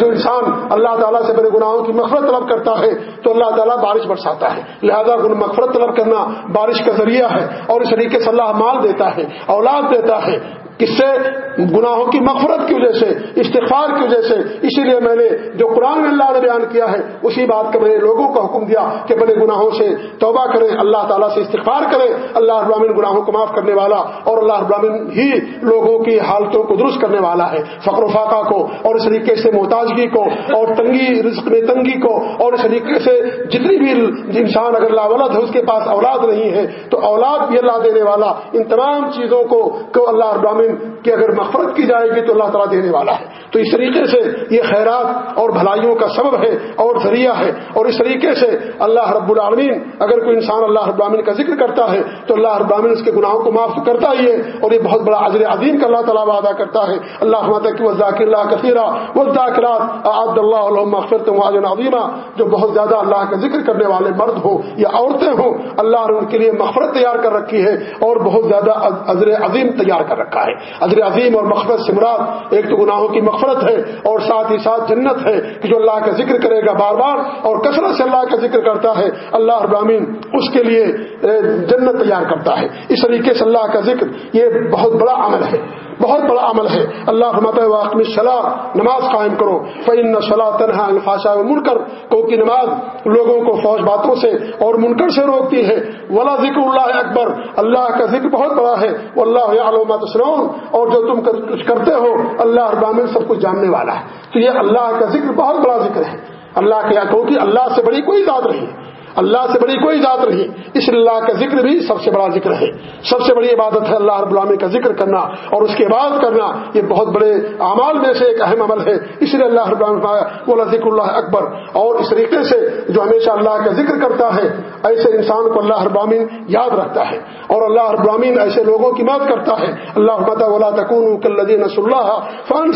جو انسان اللہ تعالیٰ سے اپنے گناہوں کی مفرت طلب کرتا ہے تو اللہ تعالیٰ بارش برساتا ہے۔ لہذا مغفرت طلب کرنا بارش کا ذریعہ ہے اور اس طریقے سے اللہ مال دیتا ہے، اولاد دیتا ہے۔ کس سے؟ گناہوں کی مغفرت کی وجہ سے، استغفار کی وجہ سے۔ اسی لیے میں نے جو قرآن میں اللہ نے بیان کیا ہے، اسی بات کا میں نے لوگوں کو حکم دیا کہ بڑے گناہوں سے توبہ کریں، اللہ تعالیٰ سے استغفار کریں۔ اللہ ابراہین گناہوں کو معاف کرنے والا اور اللہ ابراہین ہی لوگوں کی حالتوں کو درست کرنے والا ہے۔ فقر و فاقہ کو اور اس طریقے سے محتاجگی کو اور تنگی، رزق میں تنگی کو اور اس طریقے سے جتنی بھی انسان اگر لاولد ہے، اس کے پاس اولاد نہیں ہے، تو اولاد بھی اللہ دینے والا ان تمام چیزوں کو اللہ ابراہین کی اگر مفرت کی جائے گی تو اللہ تعالیٰ دینے والا ہے۔ تو اس طریقے سے یہ خیرات اور بھلائیوں کا سبب ہے اور ذریعہ ہے۔ اور اس طریقے سے اللہ رب العالمین اگر کوئی انسان اللہ رب العالمین کا ذکر کرتا ہے تو اللہ رب العالمین اس کے گناہوں کو معاف کرتا ہی ہے اور یہ بہت بڑا عزر عظیم کا اللہ تعالیٰ وعدہ کرتا ہے۔ اللہ ذاکر اللہ کثیرہ وہ ذاکرات عبد اللہ علوم عظیمہ جو بہت زیادہ اللہ کا ذکر کرنے والے مرد ہوں یا عورتیں ہوں، اللہ نے ان کے لیے مغفرت تیار کر رکھی ہے اور بہت زیادہ عزر عظیم تیار کر رکھا ہے۔ اجر عظیم اور مغفرت سے مراد ایک تو گناہوں کی مغفرت ہے اور ساتھ ہی ساتھ جنت ہے کہ جو اللہ کا ذکر کرے گا بار بار اور کثرت سے اللہ کا ذکر کرتا ہے۔ اللہ ابرامین اس کے لیے جنت تیار کرتا ہے۔ اس طریقے سے اللہ کا ذکر یہ بہت بڑا عمل ہے۔ بہت بڑا عمل ہے۔ اللہ واقعی صلاح نماز قائم کرو۔ فعن صلاح تنہا الفاشا مڑ کر کیونکہ نماز لوگوں کو فوج باتوں سے اور منکر سے روکتی ہے۔ ولا ذکر اللہ اکبر اللہ کا ذکر بہت بڑا ہے۔ وہ اللہ علومات اور جو تم کچھ کرتے ہو، اللہ ابامن سب کچھ جاننے والا ہے۔ تو یہ اللہ کا ذکر بہت بڑا ذکر ہے۔ اللہ کے کیونکہ اللہ سے بڑی کوئی ذات نہیں۔ اللہ سے بڑی کوئی ذات نہیں۔ اس اللہ کا ذکر بھی سب سے بڑا ذکر ہے۔ سب سے بڑی عبادت ہے اللہ رب العالمین کا ذکر کرنا اور اس کی عبادت کرنا، یہ بہت بڑے اعمال میں سے ایک اہم عمل ہے۔ اس لیے اللہ رب العالمین ذکر اللہ اکبر اور اس طریقے سے جو ہمیشہ اللہ کا ذکر کرتا ہے، ایسے انسان کو اللہ رب العالمین یاد رکھتا ہے۔ اور اللہ رب العالمین ایسے لوگوں کی مدد کرتا ہے۔ اللہ تکون کلین اللہ فن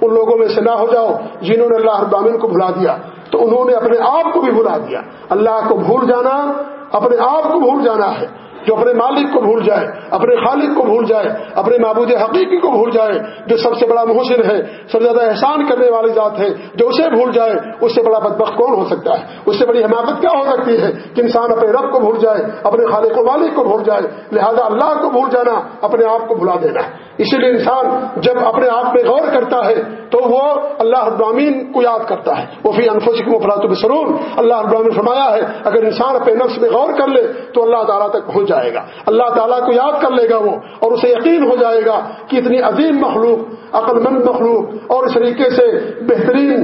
ان لوگوں میں سے نہ ہو جاؤ جنہوں نے اللہ رب العالمین کو بھلا دیا۔ تو انہوں نے اپنے آپ کو بھی بھلا دیا۔ اللہ کو بھول جانا، اپنے آپ کو بھول جانا ہے۔ جو اپنے مالک کو بھول جائے، اپنے خالق کو بھول جائے، اپنے معبود حقیقی کو بھول جائے، جو سب سے بڑا محسن ہے، سب سے زیادہ احسان کرنے والی ذات ہے، جو اسے بھول جائے، اس سے بڑا بدبخت کون ہو سکتا ہے؟ اس سے بڑی حماقت کیا ہو سکتی ہے کہ انسان اپنے رب کو بھول جائے، اپنے خالق و مالک کو بھول جائے؟ لہذا اللہ کو بھول جانا، اپنے آپ کو بھلا دینا۔ اسی لیے انسان جب اپنے آپ میں غور کرتا ہے، تو وہ اللہ ابراہین کو یاد کرتا ہے۔ وہ فی انفسکم افراد بسرون اللہ ابراہین فرمایا ہے، اگر انسان اپنے نفس میں غور کر لے، تو اللہ تعالیٰ تک پہنچ جائے گا۔ اللہ تعالیٰ کو یاد کر لے گا وہ اور اسے یقین ہو جائے گا کہ اتنی عظیم مخلوق عقل مند مخلوق اور اس طریقے سے بہترین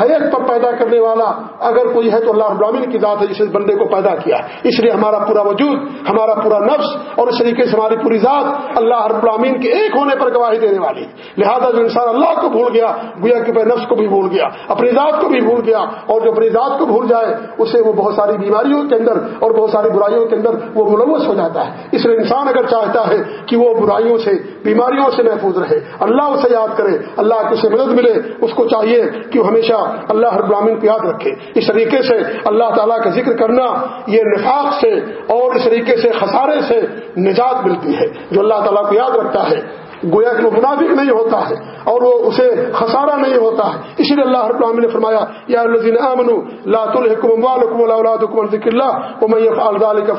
حیت پر پیدا کرنے والا اگر کوئی ہے تو اللہ ابراہین کی ذات ہے جس بندے کو پیدا کیا اس لیے ہمارا پورا وجود، ہمارا پورا نفس اور اس طریقے سے ہماری پوری ذات اللہ ابراہین کے ایک ہونے پر گواہی دینے والی لہذا جو انسان اللہ کو بھول گیا، گویا کہ نفس کو بھی بھول گیا، اپنی ذات کو بھی بھول گیا اور جو اپنی ذات کو بھول جائے، اسے وہ بہت ساری بیماریوں کے اندر اور بہت ساری برائیوں کے اندر وہ ملوث ہو جاتا ہے۔ اس لیے انسان اگر چاہتا ہے کہ وہ برائیوں سے، بیماریوں سے محفوظ رہے، اللہ اسے یاد کرے، اللہ کی اسے مدد ملے، اس کو چاہیے کہ وہ ہمیشہ اللہ ہر براہین کو یاد رکھے۔ اس طریقے سے اللہ تعالیٰ کا ذکر کرنا، یہ نفاق سے اور اس طریقے سے خسارے سے نجات ملتی ہے، جو اللہ تعالیٰ کو یاد رکھتا ہے۔ گویا کہ وہ منافق نہیں ہوتا ہے اور وہ اسے خسارہ نہیں ہوتا ہے۔ اسی لیے اللہ رب العالمین نے فرمایا، یا الذين امنوا لا تلهكم اموالكم ولا اولادكم عن ذكر الله ومن يفعل ذلك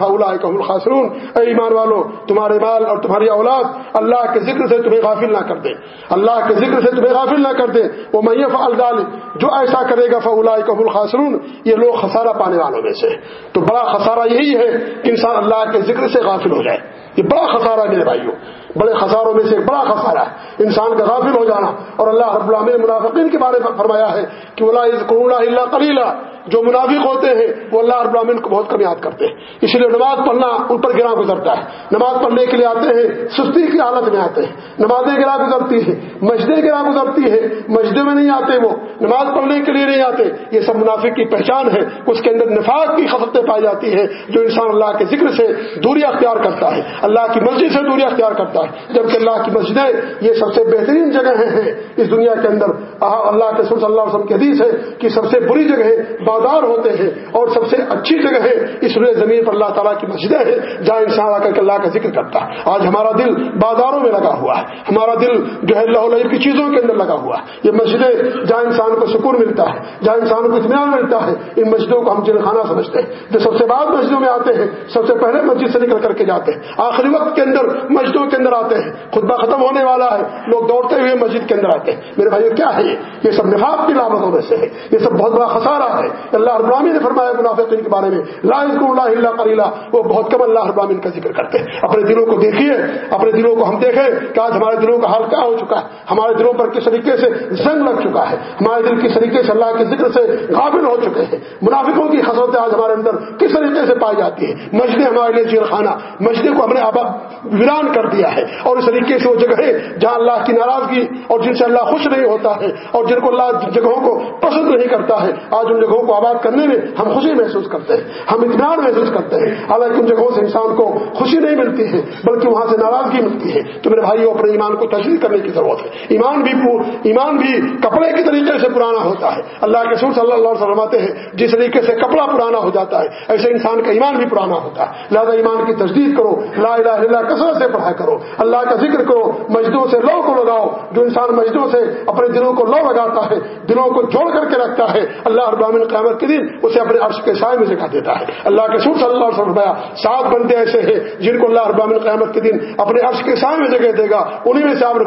هم الخاسرون۔ اے ایمان والو، تمہارے مال اور تمہاری اولاد اللہ کے ذکر سے تمہیں غافل نہ کر دے۔ اللہ کے ذکر سے تمہیں غافل نہ کر دے۔ ومن يفعل ذلك جو ایسا کرے گا فاولئك هم الخاسرون۔ یہ لوگ خسارہ پانے والوں میں سے تو بڑا خسارہ یہی ہے کہ انسان اللہ کے ذکر سے غافل ہو جائے۔ یہ بڑا خسارہ میرے بھائیوں۔ بڑے خساروں میں سے ایک بڑا خسارہ ہے۔ انسان کا غافل ہو جانا۔ اور اللہ رب العالمین منافقین کے بارے میں فرمایا ہے کہ اللہ کلیلہ جو منافق ہوتے ہیں، وہ اللہ رب العالمین کو بہت کم یاد کرتے ہیں۔ اس لیے نماز پڑھنا ان پر گرا گزرتا ہے۔ نماز پڑھنے کے لیے آتے ہیں، سستی کی حالت میں آتے ہیں۔ نمازیں گرا گزرتی ہیں، مسجدیں گرا گزرتی ہے مسجدوں میں نہیں آتے وہ۔ نماز پڑھنے کے لیے نہیں آتے۔ یہ سب منافق کی پہچان ہے۔ اس کے اندر نفاق کی خبریں پائی جاتی ہے جو انسان اللہ کے ذکر سے دوری اختیار کرتا ہے۔ اللہ کی مسجد سے دوری اختیار کرتا ہے۔ جبکہ اللہ کی مسجدیں یہ سب سے بہترین جگہ ہیں اس دنیا کے اندر اللہ کے صلی اللہ علیہ وسلم کی حدیث ہے کہ سب سے بری جگہ بازار ہوتے ہیں اور سب سے اچھی جگہ ہے اس روئے زمین پر اللہ تعالیٰ کی مسجدیں ہیں، جہاں انسان آ کر کے اللہ کا ذکر کرتا ہے۔ آج ہمارا دل بازاروں میں لگا ہوا ہے۔ ہمارا دل جو ہے اللہ علیہ کی چیزوں کے اندر لگا ہوا ہے۔ یہ مسجدیں جہاں انسان کو سکون ملتا ہے، جہاں انسان کو اطمینان ملتا ہے، ان مسجدوں کو ہم جن خانہ سمجھتے ہیں، جو سب سے بعد مسجدوں میں آتے ہیں، سب سے پہلے مسجد سے نکل کر کے جاتے ہیں۔ آخری وقت کے اندر مسجدوں کے اندر آتے ہیں۔ خطبہ ختم ہونے والا ہے۔ لوگ دوڑتے ہوئے مسجد کے اندر آتے ہیں۔ میرے بھائی کیا ہے یہ؟ یہ سب نفاق کی لامتوں میں سے ہے۔ یہ سب بہت بڑا خسارہ ہے۔ اللہ ابرامی نے فرمایا منافقین کے بارے میں، لا اللہ اللہ کریلا وہ بہت کم اللہ ابراہین کا ذکر کرتے ہیں۔ اپنے دلوں کو دیکھیے، اپنے دلوں کو ہم دیکھیں کہ آج ہمارے دلوں کا حال کیا ہو چکا ہے۔ ہمارے دلوں پر کس طریقے سے زنگ لگ چکا ہے۔ ہمارے دل کس طریقے سے اللہ کے ذکر سے قابل ہو چکے ہیں۔ منافقوں کی خسرتیں آج ہمارے اندر کس طریقے سے پائی جاتی ہے مسجد ہمارے لیے چیر خانہ مسجد کو ہم نے ویران کر دیا ہے اور اس طریقے سے وہ جگہ جہاں اللہ کی ناراضگی اور جن سے اللہ خوش نہیں ہوتا ہے اور جن کو اللہ جگہوں کو پسند نہیں کرتا ہے، آج ان جگہوں کو آباد کرنے میں ہم خوشی محسوس کرتے ہیں، ہم اطمینان محسوس کرتے ہیں۔ حالانکہ ان جگہوں سے انسان کو خوشی نہیں ملتی ہے، بلکہ وہاں سے ناراضگی ملتی ہے۔ تو میرے بھائی اپنے ایمان کو تشریح کرنے کی ضرورت ہے۔ ایمان بھی ایمان بھی کپڑے کے طریقے سے پرانا ہوتا ہے۔ اللہ کے سور صلی اللہ علیہ وسلم ہیں، جس طریقے سے کپڑا پرانا ہو جاتا ہے، ایسے انسان کا ایمان بھی پرانا ہوتا ہے۔ لہٰذا ایمان کی تجدید کرو لا الہ الا کثرت سے پڑھا کرو۔ اللہ کا ذکر کرو مسجدوں سے لو کو لگاؤ۔ جو انسان مسجدوں سے اپنے دلوں کو لو لگاتا ہے، دلوں کو جوڑ کر کے رکھتا ہے، اللہ ابامن قیامت کے دن اسے اپنے عرش کے سائے میں جگہ دیتا ہے۔ اللہ کے سور صلی اللہ علیہ وسلم سات بندے ایسے ہیں جن کو اللہ ابامن قیامت کے دن اپنے عرش کے سائے میں جگہ دے گا۔ انہیں میں سے آپ نے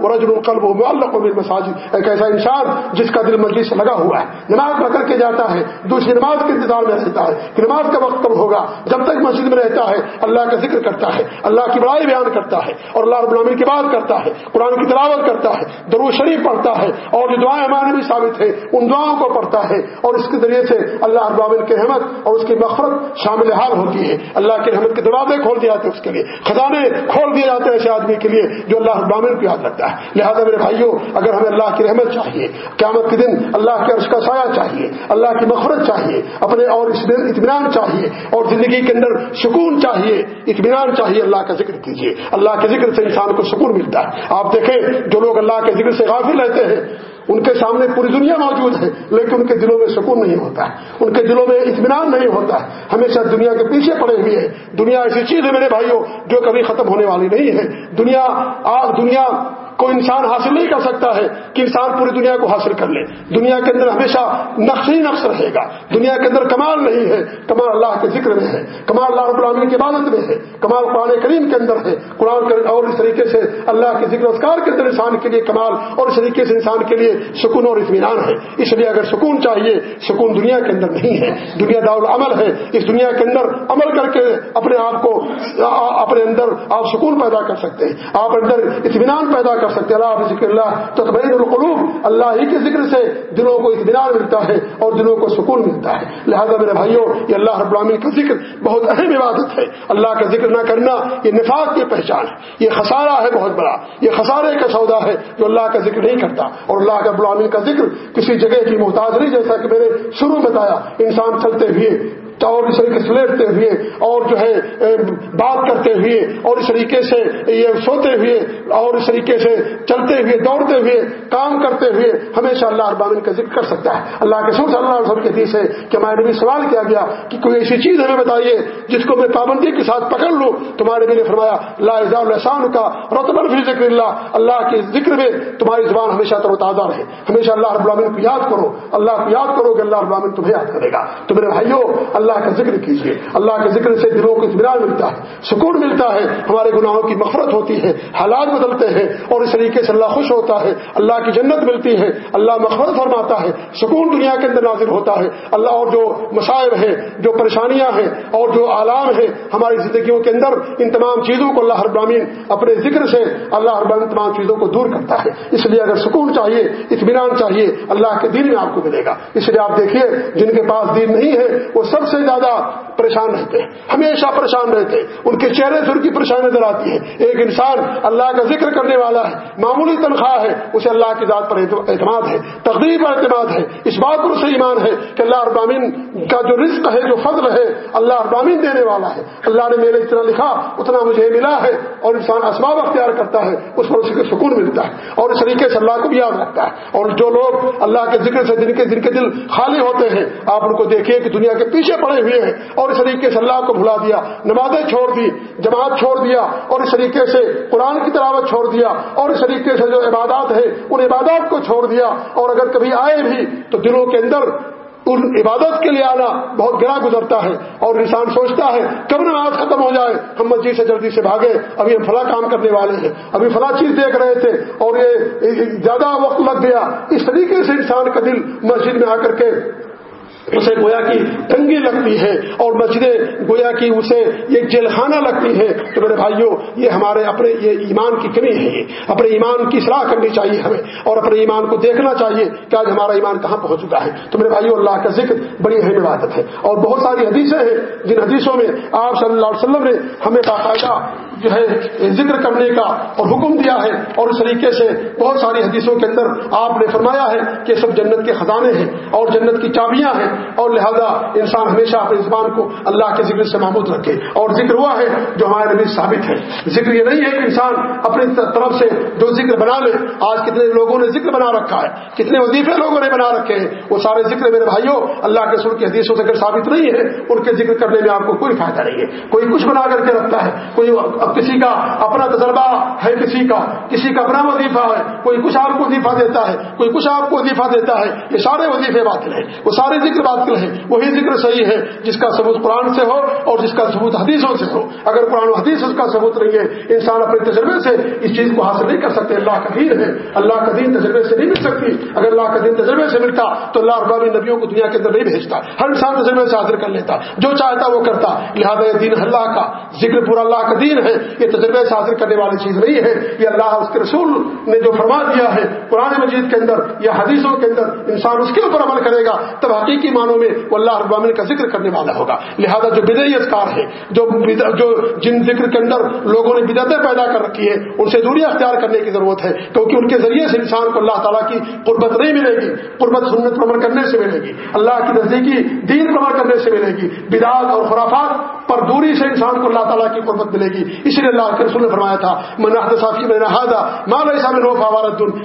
وہ رجل القلب اللہ کو مساجد ایک ایسا انسان جس کا دل مجلس سے لگا ہوا ہے۔ نماز پڑھ کر کے جاتا ہے، دوسری نماز کے انتظار میں رہتا ہے۔ کہ نماز کا وقت کب ہوگا؟ جب تک مسجد میں رہتا ہے، اللہ کا ذکر کرتا ہے۔ اللہ کی بڑائی بیان کرتا ہے اور اللہ رب العالمین کی بات کرتا ہے، قرآن کی تلاوت کرتا ہے درو شریف پڑھتا ہے اور جو دعائیں ہمارے بھی ثابت ہے ان دعاؤں کو پڑھتا ہے اور اس کے ذریعے سے اللہ رب العالمین کی رحمت اور اس کی مفرت شامل حال ہوتی ہے۔ اللہ کی رحمت کے دروازے کھول دیے جاتے ہیں اس کے لیے، خزانے کھول دیے جاتے ہیں ایسے آدمی کے لیے جو اللہ رب العالمین کو یاد رکھتا ہے۔ لہٰذا میرے بھائیوں، اگر ہمیں اللہ کی رحمت چاہیے، قیامت کے دن اللہ کے عرش کا سایہ چاہیے، اللہ کی مفرت چاہیے، اپنے اور اطمینان چاہیے اور زندگی کے اندر سکون چاہیے، اطمینان چاہیے اللہ کا ذکر کیجیے اللہ کے ذکر سے انسان کو سکون ملتا ہے۔ آپ دیکھیں، جو لوگ اللہ کے ذکر سے غافل رہتے ہیں، ان کے سامنے پوری دنیا موجود ہے، لیکن ان کے دلوں میں سکون نہیں ہوتا ہے۔ ان کے دلوں میں اطمینان نہیں ہوتا ہے۔ ہمیشہ دنیا کے پیچھے پڑے ہوئے ہیں۔ دنیا ایسی چیز ہے میرے بھائیوں، جو کبھی ختم ہونے والی نہیں ہے۔ دنیا، آج دنیا کو انسان حاصل نہیں کر سکتا ہے کہ انسان پوری دنیا کو حاصل کر لے۔ دنیا کے اندر ہمیشہ نقش ہی نقش رہے گا۔ دنیا کے اندر کمال نہیں ہے۔ کمال اللہ کے ذکر میں ہے۔ کمال اللہ رب العالمین کی عبادت میں ہے۔ کمال قرآن کریم کے اندر ہے۔ قرآن اور اس طریقے سے اللہ کے ذکر اسکار کے اندر انسان کے لیے کمال اور اس طریقے سے انسان کے لیے سکون اور اطمینان ہے۔ اس لیے اگر سکون چاہیے، سکون دنیا کے اندر نہیں ہے۔ دنیا دار ہے۔ اس دنیا کے اندر عمل کر کے اپنے آپ کو اپنے اندر آپ سکون پیدا کر سکتے ہیں۔ آپ اندر اطمینان پیدا کر سکتے اللہ ذکر اللہ تطمئن القلوب۔ اللہ ہی کے ذکر سے دلوں کو اطمینان ملتا ہے اور دلوں کو سکون ملتا ہے۔ لہذا میرے بھائیوں، یہ اللہ رب العالمین کا ذکر بہت اہم عبادت ہے۔ اللہ کا ذکر نہ کرنا، یہ نفاق کی پہچان ہے۔ یہ خسارہ ہے بہت بڑا۔ یہ خسارے کا سودا ہے جو اللہ کا ذکر نہیں کرتا۔ اور اللہ کا العالمین کا ذکر کسی جگہ کی محتاج نہیں، جیسا کہ میں نے شروع بتایا، انسان چلتے ہوئے اور اس طریقے سے لیٹتے ہوئے اور جو ہے بات کرتے ہوئے اور اس طریقے سے یہ سوتے ہوئے اور اس طریقے سے چلتے ہوئے، دوڑتے ہوئے، کام کرتے ہوئے ہمیشہ اللہ ابامن کا ذکر کر سکتا ہے۔ اللہ کے سور صلی اللہ علیہ وسلم کے دیش ہے کہ ہمارے نبی سوال کیا گیا کہ کوئی ایسی چیز ہمیں بتائیے جس کو میں پابندی کے ساتھ پکڑ لوں؟ تمہارے نبی نے فرمایا اللہ الحسان کا رتب الفی ذکر اللہ۔ اللہ کے ذکر میں تمہاری زبان ہمیشہ تر و تازہ رہے۔ ہمیشہ اللہ رب العالمین کو یاد کرو۔ اللہ کو یاد کرو کہ اللہ رب العالمین تمہیں یاد کرے گا۔ تو میرے بھائیوں اللہ اللہ کا ذکر کیجیے اللہ کے ذکر سے دلوں کو اطمینان ملتا ہے، سکون ملتا ہے، ہمارے گناہوں کی مفرت ہوتی ہے، حالات بدلتے ہیں اور اس طریقے سے اللہ خوش ہوتا ہے، اللہ کی جنت ملتی ہے، اللہ مفرت فرماتا ہے، سکون دنیا کے اندر نازل ہوتا ہے۔ اللہ اور جو مصائب ہیں، جو پریشانیاں ہیں اور جو آلام ہیں، ہماری زندگیوں کے اندر ان تمام چیزوں کو اللہ ابرامین اپنے ذکر سے اللہ ابراہین تمام چیزوں کو دور کرتا ہے۔ اس لیے اگر سکون چاہیے، اطمینان چاہیے، اللہ کے دین میں آپ کو ملے گا۔ اس لیے آپ دیکھیے، جن کے پاس دین نہیں ہے، وہ سب سے زیادہ پریشان رہتے ہیں، ہمیشہ پریشان رہتے ہیں۔ ان کے چہرے سے ان کی پریشانی نظر آتی ہے۔ ایک انسان اللہ کا ذکر کرنے والا ہے، معمولی تنخواہ ہے، اسے اللہ کی ذات پر اعتماد ہے تقریب پر اعتماد ہے۔ اس بات پر اسے ایمان ہے کہ اللہ ابامین کا جو رزق ہے، جو فضل ہے، اللہ ابامین دینے والا ہے۔ اللہ نے میرے اتنا لکھا، اتنا مجھے ملا ہے۔ اور انسان اسباب اختیار کرتا ہے، اس پر اسے سکون ملتا ہے۔ اور اس طریقے سے اللہ کو بھی یاد رکھتا ہے۔ اور جو لوگ اللہ کے ذکر سے دن کے دن کے دل خالی ہوتے ہیں، آپ ان کو دیکھیے کہ دنیا کے پیچھے پڑے ہوئے ہیں اور اس طریقے سے اللہ کو بھلا دیا، نمازیں چھوڑ دی، جماعت چھوڑ دیا، اور اس طریقے سے قرآن کی تلاوت چھوڑ دیا، اور اس طریقے سے جو عبادات ہے ان عبادات کو چھوڑ دیا۔ اور اگر کبھی آئے بھی تو دلوں کے اندر ان عبادت کے لیے آنا بہت گرا گزرتا ہے اور انسان سوچتا ہے، کب نماز ختم ہو جائے؟ ہم مسجد سے جلدی سے بھاگے، ابھی ہم فلاں کام کرنے والے ہیں، ابھی فلاں چیز دیکھ رہے تھے اور یہ زیادہ وقت لگ گیا۔ اس طریقے سے انسان کا دل مسجد میں آ کر کے اسے گویا کی تنگی لگتی ہے اور مسجدیں گویا کی اسے یہ جیل خانہ لگتی ہے تو میرے بھائیوں یہ ہمارے اپنے یہ ایمان کی کمی ہے۔ اپنے ایمان کی صلاح کرنی چاہیے ہمیں اور اپنے ایمان کو دیکھنا چاہیے کہ آج ہمارا ایمان کہاں پہنچ چکا ہے۔ تو میرے بھائیوں اللہ کا ذکر بڑی اہم عبادت ہے۔ اور بہت ساری حدیثیں ہیں جن حدیثوں میں آپ صلی اللہ علیہ وسلم نے ہمیں باقاعدہ جو ہے ذکر کرنے کا اور حکم دیا ہے اور اس طریقے سے بہت ساری حدیثوں کے اندر آپ نے فرمایا ہے کہ سب جنت کے خزانے ہیں اور جنت کی چابیاں ہیں اور لہذا انسان ہمیشہ اپنے زبان کو اللہ کے ذکر سے محمود رکھے اور ذکر ہوا ہے جو ہمارے نبی ثابت ہے۔ ذکر یہ نہیں ہے کہ انسان اپنی طرف سے جو ذکر بنا لے، آج کتنے لوگوں نے ذکر بنا رکھا ہے، کتنے وظیفے لوگوں نے بنا رکھے ہیں۔ وہ سارے ذکر میرے بھائیوں، اللہ کے سر کی حدیثوں سے اگر ثابت نہیں ہے، ان کے ذکر کرنے میں آپ کو کوئی فائدہ نہیں ہے۔ کوئی کچھ بنا کر کے رکھتا ہے، کوئی اب کسی کا اپنا تجربہ ہے، کسی کا کسی کا اپنا وظیفہ ہے۔ کوئی کچھ آپ کو وظیفہ دیتا ہے، کوئی کچھ آپ کو وظیفہ دیتا ہے، یہ سارے وظیفے باطل ہیں۔ وہ سارے ذکر باطل ہیں۔ وہی ذکر صحیح ہے جس کا ثبوت قرآن سے ہو اور جس کا ثبوت حدیثوں سے ہو۔ اگر قرآن و حدیث اس کا ثبوت نہیں ہے، انسان اپنے تجربے سے اس چیز کو حاصل نہیں کر سکتے۔ اللہ کا دین ہے۔ اللہ کا دین تجربے سے نہیں مل سکتی۔ اگر اللہ کا دین تجربے سے ملتا تو اللہ رباب نبیوں کو دنیا کے اندر نہیں بھیجتا۔ ہر انسان تجربے سے حاصل کر لیتا۔ جو چاہتا وہ کرتا۔ لہٰذا یہ دین اللہ کا۔ ذکر پورا اللہ کا دین ہے۔ یہ تجربے سے حاصل کرنے والی چیز نہیں ہے۔ یہ اللہ اس کے رسول نے جو فرما دیا ہے قرآن مجید کے اندر یا حدیثوں کے اندر انسان اس کے اوپر عمل کرے گا، تب حقیقی معنوں میں وہ اللہ ابامن کا ذکر کرنے والا ہوگا۔ لہذا جو بدعی اذکار ہے جو جو جن ذکر کے اندر لوگوں نے بدعتیں پیدا کر رکھی ہے ان سے دوری اختیار کرنے کی ضرورت ہے، کیونکہ ان کے ذریعے سے انسان کو اللہ تعالیٰ کی قربت نہیں ملے گی، قربت سنت پر عمل کرنے سے ملے گی۔ اللہ کی نزدیکی دین پر عمل کرنے سے ملے گی۔ بدعت اور خرافات پر دوری سے انسان کو اللہ تعالیٰ کی قربت ملے گی۔ اس لیے اللہ کے رسول نے فرمایا تھا مناحد صافی میں نہادا ماں ایسا میں روف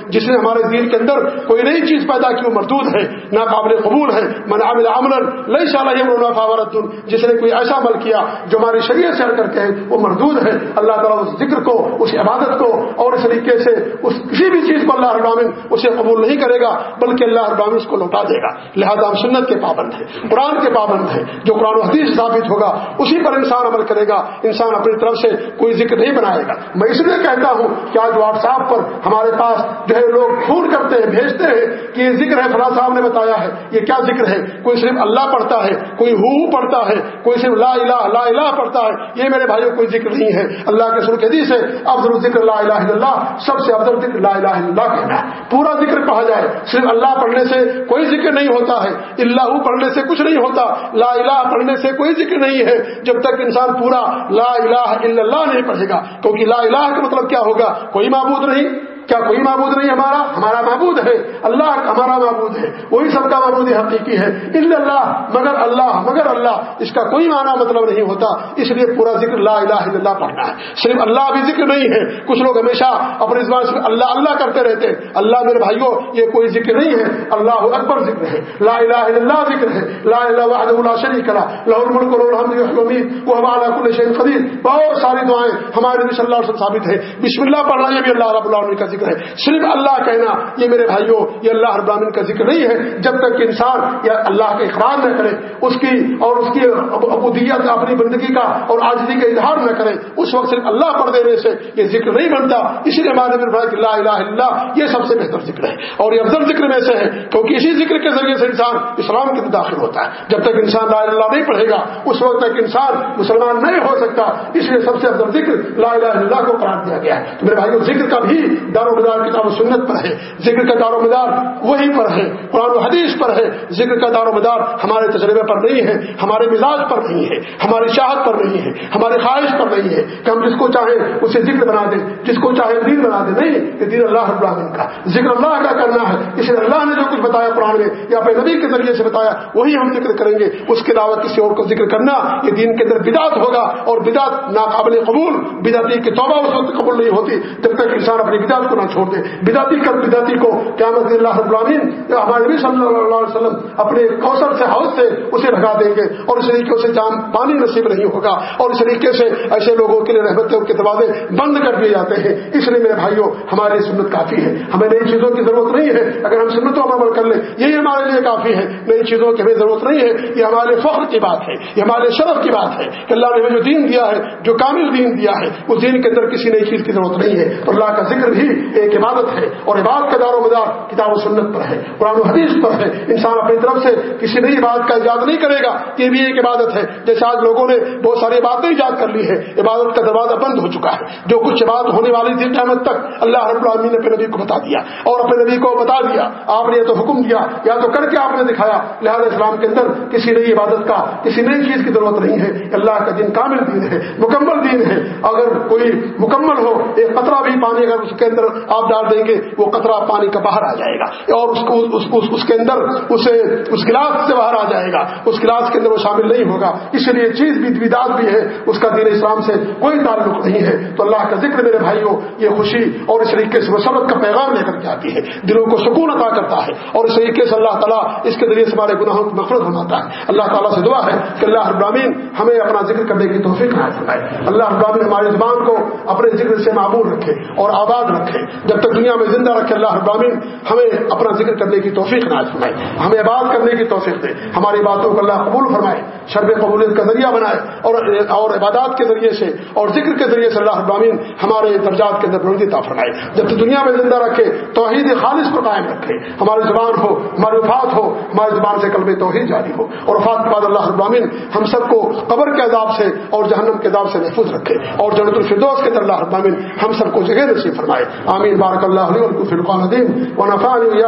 جس نے ہمارے دین کے اندر کوئی نئی چیز پیدا کی وہ مردود ہے، ناقابل قبول ہے۔ من عامل عمل لئی صالح روف آوارت جس نے کوئی ایسا عمل کیا جو ہماری شریعت سے ہٹ کر کے وہ مردود ہے۔ اللہ تعالیٰ اس ذکر کو، اس عبادت کو اور اس طریقے سے اس کسی بھی چیز کو اللہ ابامن اسے قبول نہیں کرے گا، بلکہ اللہ ابامن اس کو لوٹا دے گا۔ لہذا ہم سنت کے پابند ہیں، قرآن کے پابند ہیں۔ جو قرآن و حدیث ثابت ہوگا، اس اسی پر انسان عمل کرے گا۔ انسان اپنی طرف سے کوئی ذکر نہیں بنائے گا۔ میں اس لیے کہتا ہوں کہ آج واٹس ایپ پر ہمارے پاس جو ہے لوگ فون کرتے ہیں، بھیجتے ہیں کہ یہ ذکر ہے، فلاں صاحب نے بتایا ہے۔ یہ کیا ذکر ہے؟ کوئی صرف اللہ پڑھتا ہے، کوئی ہو پڑھتا ہے، کوئی صرف لا الہ لا الہ پڑھتا ہے۔ یہ میرے بھائیوں کوئی ذکر نہیں ہے۔ اللہ کے سر کے حدیث ہے، افضل ذکر لا الہ الا اللہ، سب سے افضل ذکر لا الہ الا اللہ کہنا ہے۔ پورا ذکر کہا جائے، صرف اللہ پڑھنے سے کوئی ذکر نہیں ہوتا ہے۔ اللہ پڑھنے سے کچھ نہیں ہوتا۔ لا الہ پڑھنے سے کوئی ذکر نہیں ہے۔ جب تک انسان پورا لا الہ الا اللہ نہیں پڑھے گا، کیونکہ لا الہ کا مطلب کیا ہوگا؟ کوئی معبود نہیں۔ کیا کوئی معبود نہیں ہمارا؟ ہمارا معبود ہے۔ اللہ ہمارا معبود ہے۔ وہی سب کا معبود حقیقی ہے۔ اللہ، مگر اللہ مگر اللہ۔ اس کا کوئی معنی مطلب نہیں ہوتا۔ اس لیے پورا ذکر لا الہ الا اللہ پڑھنا ہے۔ صرف اللہ بھی ذکر نہیں ہے۔ کچھ لوگ ہمیشہ اپنے زبان سے اللہ اللہ کرتے رہتے ہیں۔ اللہ میرے بھائیوں یہ کوئی ذکر نہیں ہے۔ اللہ اکبر ذکر ہے۔ لا الہ الا اللہ ذکر ہے۔ لا الہ وحدہ لا شریک له له الملک الحمد وهو وهو على كل شيء قدیر۔ بہت ساری دعائیں ہمارے نبی صلی اللہ علیہ وسلم ثابت ہے بسم اللہ پڑھنا یہ بھی اللہ رب العالمین کا ذکر ہے۔ صرف اللہ کہنا، یہ میرے بھائیوں، یہ اللہ ابراہین کا ذکر نہیں ہے۔ جب تک انسان یا اللہ کے اخراج نہ کرے، اس کی اور اس کی ابودیت، اپنی بندگی کا اور آجدی کا اظہار نہ کرے، اس وقت صرف اللہ پڑھ دینے سے یہ ذکر نہیں بنتا۔ اسی لیے ہمارے میرے بھائی اللہ الہ اللہ، یہ سب سے بہتر ذکر ہے۔ اور یہ افضل ذکر میں سے ہے، کیونکہ اسی ذکر کے ذریعے سے انسان اسلام کے داخل ہوتا ہے۔ جب تک انسان لا اللہ نہیں پڑھے گا، اس وقت تک انسان مسلمان نہیں ہو سکتا۔ اس لیے سب سے افضل ذکر لا الہ اللہ کو قرار دیا گیا ہے۔ تو میرے بھائیوں، ذکر کا بھی دار و مدار کتاب و سنت پر ہے، ذکر کا دار و مدار وہی پر ہے، قرآن و حدیث پر ہے، ذکر کا دار و مدار ہمارے تجربے پر نہیں ہے، ہمارے مزاج پر نہیں ہے، ہماری چاہت پر نہیں ہے، ہماری خواہش پر نہیں ہے کہ ہم جس کو چاہیں اسے ذکر بنا دیں، جس کو چاہے دین بنا دیں، نہیں، یہ دین اللہ العالمین کا ذکر اللہ کا کرنا ہے، اس لیے اللہ نے جو کچھ بتایا قرآن میں یا اپنے نبی کے ذریعے سے بتایا، وہی ہم ذکر کریں گے۔ اس کے علاوہ کسی اور کو ذکر کرنا، یہ دین کے اندر بدعت ہوگا اور بدعت ناقابل قبول، بدعتی کی توبہ اس وقت قبول نہیں ہوتی، جب تک انسان اپنی بدعت کو نہ چھوڑ دے بداتی کر بداتی کو قیامت اللہ العالمین ہمارے نبی صلی اللہ علیہ وسلم اپنے کوثر سے حوث سے اسے بھگا دیں گے اور اس طریقے سے جان پانی نصیب نہیں ہوگا اور اس طریقے سے ایسے لوگوں کے لیے رحمت کے دروازے بند کر دیے جاتے ہیں۔ اس لیے میرے بھائیوں ہماری سنت کافی ہے۔ ہمیں نئی چیزوں کی ضرورت نہیں ہے۔ اگر ہم سنتوں پر عمل کر لیں، یہی ہمارے لیے کافی ہے۔ نئی چیزوں کی ہمیں ضرورت نہیں ہے۔ یہ ہمارے فخر کی بات ہے۔ یہ ہمارے شرف کی بات ہے کہ اللہ نے ہمیں جو دین دیا ہے، جو کامل دین دیا ہے، اس دین کے اندر کسی نئی چیز کی ضرورت نہیں ہے۔ اللہ کا ذکر بھی ایک عبادت ہے اور عبادت کا دار و مدار کتاب و سنت پر ہے، قرآن و حدیث پر ہے۔ انسان اپنی طرف سے کسی نئی بات کا ایجاد نہیں کرے گا، یہ بھی ایک عبادت ہے۔ جیسے آج لوگوں نے بہت ساری باتیں ایجاد کر لی ہے عبادت کا دروازہ بند ہو چکا ہے۔ جو کچھ عبادت ہونے والی تھی قیامت تک اللہ رب العالمین نے اپنے نبی کو بتا دیا اور اپنے نبی کو بتا دیا۔ آپ نے یہ تو حکم دیا، یا تو کر کے آپ نے دکھایا۔ لہٰذا اسلام کے اندر کسی نئی عبادت کا، کسی نئی چیز کی ضرورت نہیں ہے۔ اللہ کا دین کامل دین ہے، مکمل دین ہے۔ اگر کوئی مکمل ہو، ایک قطرہ بھی پانی اگر اس کے اندر آپ ڈال دیں گے وہ قطرہ پانی کا باہر آ جائے گا۔ اور اس کو اس, اس, اس کے اندر اسے اس گلاس سے باہر آ جائے گا۔ اس گلاس کے اندر وہ شامل نہیں ہوگا۔ اس لیے چیز بھی بداد بھی ہے اس کا دین اسلام سے کوئی تعلق نہیں ہے۔ تو اللہ کا ذکر میرے بھائیوں یہ خوشی اور اس طریقے سے مسرت کا پیغام لے کر کے آتی ہے۔ دلوں کو سکون عطا کرتا ہے اور اس طریقے سے اللہ تعالیٰ اس کے ذریعے سے ہمارے گناہوں کی مفرت بناتا ہے۔ اللہ تعالیٰ سے دعا ہے کہ اللہ ابراہین ہمیں اپنا ذکر کرنے کی توفیق نہ فرمائے۔ اللہ ابراہین ہماری زبان کو اپنے ذکر سے معمول رکھے اور آباد رکھے۔ جب تک دنیا میں زندہ رکھے اللہ ابراہین ہمیں اپنا ذکر کرنے کی توفیق نہ فرمائے۔ ہمیں آباد کرنے کی توفیق دے۔ ہماری باتوں کو اللہ قبول فرمائے، شرب قبولیت کا ذریعہ بنائے اور اور عبادات کے ذریعے سے اور ذکر کے ذریعے سے اللہ ابراہین ہمارے درجات کے اندر بلندی فرمائے۔ جب تک دنیا میں زندہ رکھے، توحید خالص کو قائم رکھے۔ ہماری زبان ہو، ہماری وفات ہو، ہماری زبان سے کلب توحید جاری ہو۔ اور وفات کے بعد اللہ ابراہین ہم سب کو قبر کے عذاب سے اور جہنم کے عذاب سے محفوظ رکھے۔ اور جنت الفردوس کے اندر اللہ ابراہین ہم سب کو جگہ نصیب فرمائے۔ آمین. بارک اللہ علیہ القرآن الدین و نفانی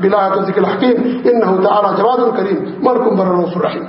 بلا ذکر حکیم ان تعالی جواد الکریم مرکم برف الرحیم